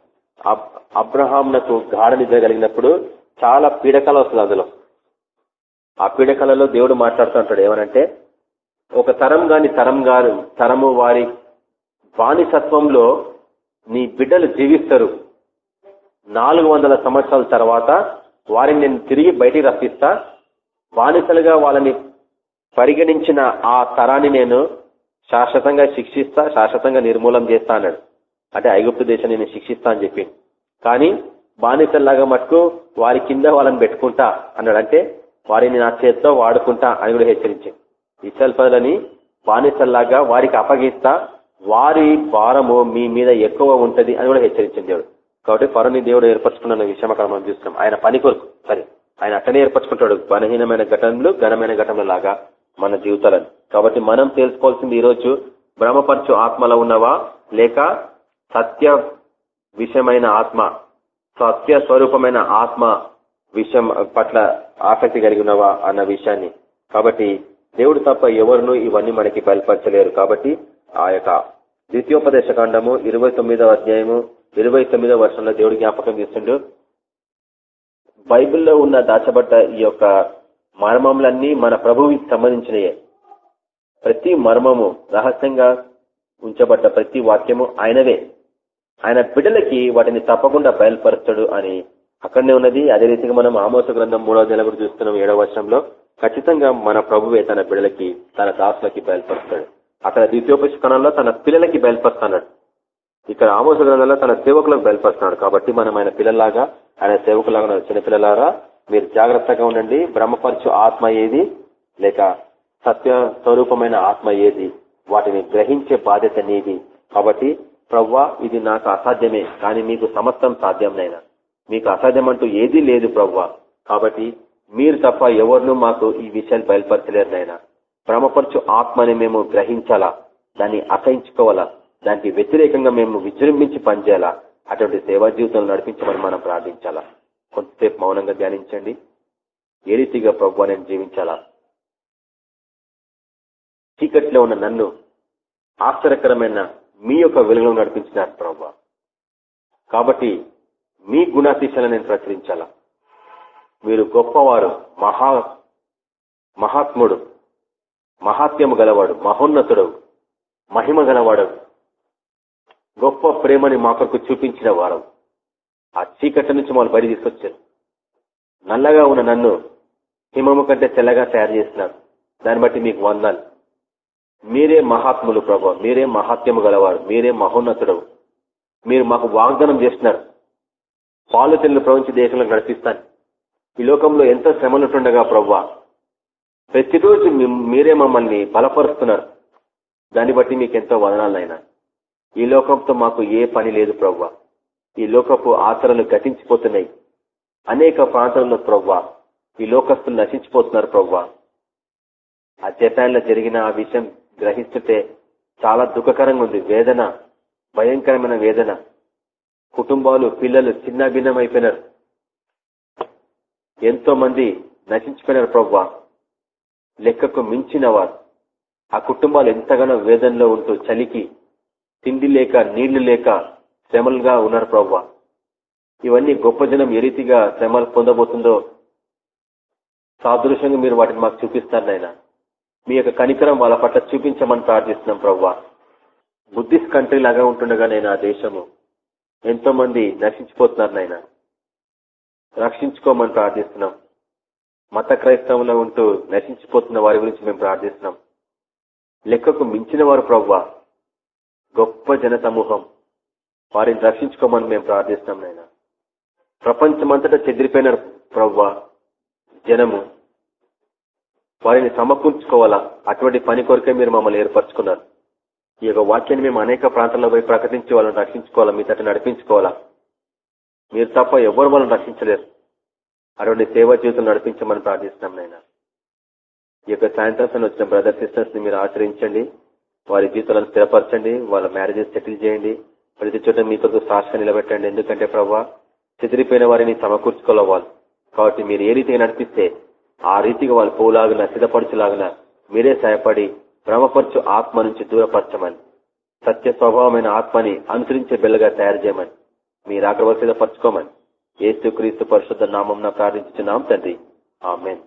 అబ్రహాంలకు గాఢ నిద్ర కలిగినప్పుడు చాలా పీడకల వస్తుంది అందులో. ఆ పీడకలలో దేవుడు మాట్లాడుతూ ఉంటాడు ఏమనంటే ఒక తరం గాని తరం గారు తరము వారి బానిసత్వంలో నీ బిడ్డలు జీవిస్తారు. నాలుగు వందల సంవత్సరాల తర్వాత వారిని నేను తిరిగి బయటికి రప్పిస్తా. బానిసలుగా వాళ్ళని పరిగణించిన ఆ తరాన్ని నేను శాశ్వతంగా శిక్షిస్తా శాశ్వతంగా నిర్మూలం చేస్తా అన్నాడు. అంటే ఐగుప్తు దేశాన్ని నేను శిక్షిస్తా అని చెప్పి కానీ బానిసల్లాగా మటుకు వారి కింద వాళ్ళని పెట్టుకుంటా అన్నాడు. అంటే వారిని నా చేత్తో వాడుకుంటా అని కూడా హెచ్చరించింది ఇసల్ పదులని బానిసల్లాగా వారికి అప్పగిస్తా వారి భారము మీ మీద ఎక్కువ ఉంటది అని కూడా హెచ్చరించింది దేవుడు. కాబట్టి పరుని దేవుడు ఏర్పరచుకున్న విషయం అక్కడ మనం చూస్తున్నాం. ఆయన పని కొరకు సరే ఆయన అట్టనే ఏర్పరచుకుంటాడు. బలహీనమైన ఘటనలు ఘనమైన ఘటనలు లాగా మన జీవితాలను. కాబట్టి మనం తెలుసుకోవాల్సింది ఈరోజు భ్రమపరచు ఆత్మలో ఉన్నవా? లేక సత్య విషయమైన ఆత్మ సత్య స్వరూపమైన ఆత్మ విషయం పట్ల ఆసక్తి కలిగి ఉన్నవా అన్న విషయాన్ని. కాబట్టి దేవుడు తప్ప ఎవరును ఇవన్నీ మనకి బయలుపరచలేరు. కాబట్టి ఆ యొక్క ద్వితీయోపదేశ కాండము ఇరవై తొమ్మిదవ అధ్యాయము ఇరవై తొమ్మిదవ వర్షంలో దేవుడు జ్ఞాపకం చేస్తుండడు బైబిల్లో ఉన్న దాచబడ్డ ఈ యొక్క మర్మములన్నీ మన ప్రభువుకి సంబంధించినయే. ప్రతి మర్మము రహస్యంగా ఉంచబడ్డ ప్రతి వాక్యము ఆయనవే. ఆయన బిడ్డలకి వాటిని తప్పకుండా బయలుపరుస్తాడు అని అక్కడనే ఉన్నది. అదే రీతిగా మనం ఆమోస గ్రంథం మూడవ నెల కూడా చూస్తున్నాం ఏడవ వర్షంలో ఖచ్చితంగా మన ప్రభువే తన బిడ్డలకి తన దాసులకి బయలుపరుస్తాడు. అక్కడ ద్వితీయోపశకణంలో తన పిల్లలకి బయలుపరుస్తున్నాడు ఇక్కడ ఆమోస గ్రంథంలో తన సేవకులకు బయలుపరుస్తున్నాడు. కాబట్టి మనం ఆయన పిల్లలాగా ఆయన సేవకులాగా చిన్నపిల్లలారా మీరు జాగ్రత్తగా ఉండండి. బ్రహ్మపరచు ఆత్మ ఏది? లేక సత్య స్వరూపమైన ఆత్మ ఏది? వాటిని గ్రహించే బాధ్యత నీది. కాబట్టి ప్రవ్వా ఇది నాకు అసాధ్యమే కానీ మీకు సమస్తం సాధ్యంనైనా మీకు అసాధ్యం అంటూ ఏదీ లేదు ప్రవ్వా. కాబట్టి మీరు తప్ప ఎవరినూ మాకు ఈ విషయాలు బయలుపరచలేరు నాయన భ్రమపరచు ఆత్మని మేము గ్రహించాలా? దాన్ని అసహించుకోవాలా? దానికి వ్యతిరేకంగా మేము విజృంభించి పనిచేయాలా? అటువంటి సేవా జీవితంలో నడిపించమని మనం ప్రార్థించాలా? కొంతసేపు మౌనంగా ధ్యానించండి. ఏ రీతిగా ప్రభు నేను జీవించాలా? చీకట్లో ఉన్న నన్ను ఆశ్చర్యకరమైన మీ యొక్క వెలుగులో నడిపించినారు ప్రభు. కాబట్టి మీ గుణాతీశాలను నేను ప్రచురించాలా? మీరు గొప్పవారు మహా మహాత్ముడు మహాత్యము గలవాడు మహోన్నతుడు మహిమ గలవాడు గొప్ప ప్రేమని మా కొరకు చూపించిన వారం ఆ చీకటి నుంచి వాళ్ళు బయట తీసుకొచ్చారు. నల్లగా ఉన్న నన్ను హిమము కంటే తెల్లగా తయారు చేసినారు. దాన్ని బట్టి మీకు వందాలు మీరే మహాత్ములు ప్రభు మీరే మహాత్యము గలవారు మీరే మహోన్నతుడు మీరు మాకు వాగ్దానం చేస్తున్నారు పాలు తెల్లు ప్రపంచ దేశంలో నడిపిస్తాను. ఈ లోకంలో ఎంతో శ్రమలుంటుండగా ప్రవ్వా ప్రతిరోజు మీరే మమ్మల్ని బలపరుస్తున్నారు. దాన్ని బట్టి మీకు ఎంతో వదనాలైనా. ఈ లోకంతో మాకు ఏ పని లేదు ప్రవ్వా. ఈ లోకపు ఆచరణలు గతించిపోతున్నాయి. అనేక ప్రాంతాలలో ప్రవ్వా ఈ లోకస్తులు నశించిపోతున్నారు ప్రవ్వా. ఆ జపాన్లో జరిగిన ఆ విషయం గ్రహిస్తుంటే చాలా దుఃఖకరంగా ఉంది. వేదన భయంకరమైన వేదన. కుటుంబాలు పిల్లలు చిన్న భిన్నమైపోయినారు ఎంతో మంది నశించిపోయినారు ప్రవ్వా. లెక్కకు మించిన వారు ఆ కుటుంబాలు ఎంతగానో వేదనలో ఉంటూ చలికి తిండి లేక నీళ్ళు లేక శ్రమలుగా ఉన్నారు ప్రవ్వ. ఇవన్నీ గొప్ప జనం ఏ రీతిగా శ్రమలు పొందబోతుందో సాదృశ్యంగా మీరు వాటిని మాకు చూపిస్తారు నాయన. మీ యొక్క కనికరం వాళ్ళ పట్ల చూపించమని ప్రార్థిస్తున్నాం ప్రవ్వా. బుద్ధిస్ట్ కంట్రీ లాగా ఉంటుండగా నేను ఆ దేశము ఎంతో మంది నశించిపోతున్నారు నాయన. రక్షించుకోమని ప్రార్థిస్తున్నాం. మత క్రైస్తవంలో ఉంటూ నశించిపోతున్న వారి గురించి మేము ప్రార్థిస్తున్నాం. లెక్కకు మించిన వారు ప్రవ్వా గొప్ప జన సమూహం వారిని రక్షించుకోమని మేము ప్రార్థిస్తున్నాం నాయన. ప్రపంచమంతటా చెదిరిపోయినారు ప్రవ్వా జనము వారిని సమకూర్చుకోవాలా? అటువంటి పని కొరకే మీరు మమ్మల్ని ఏర్పరచుకున్నారు. ఈ యొక్క వాక్యాన్ని మేము అనేక ప్రాంతాల్లో పోయి ప్రకటించి వాళ్ళని రక్షించుకోవాలా? మీ తట్టు నడిపించుకోవాలా? మీరు తప్ప ఎవరు వాళ్ళని రక్షించలేరు. అటువంటి సేవా జీవితం నడిపించమని ప్రార్థిస్తున్నాం నాయన. ఈ యొక్క సాయంత్రం వచ్చిన బ్రదర్ సిస్టర్స్ని మీరు ఆచరించండి వారి జీవితాలను స్థిరపరచండి. వాళ్ళ మ్యారేజెస్ సెటిల్ చేయండి. ప్రతి చోట మీ కొరకు సాక్షిగా నిలబెట్టండి. ఎందుకంటే ప్రభావ చెదిరిపోయిన వారిని సమకూర్చుకోవాలి కాబట్టి మీరు ఏ రీతిగా నడిపిస్తే ఆ రీతిగా వాళ్ళు పోలాగిన సిద్ధపరచులాగిన మీరే సహాయపడి భ్రమపరచు ఆత్మ నుంచి దూరపరచమని సత్య స్వభావమైన ఆత్మని అనుసరించే బిల్లగా తయారు చేయమని మీరు అక్కడ సిద్ధపరచుకోమని ఏసు క్రీస్తు పరిశుద్ధ నామం ప్రార్థించున్నాం తండ్రి. ఆమెన్.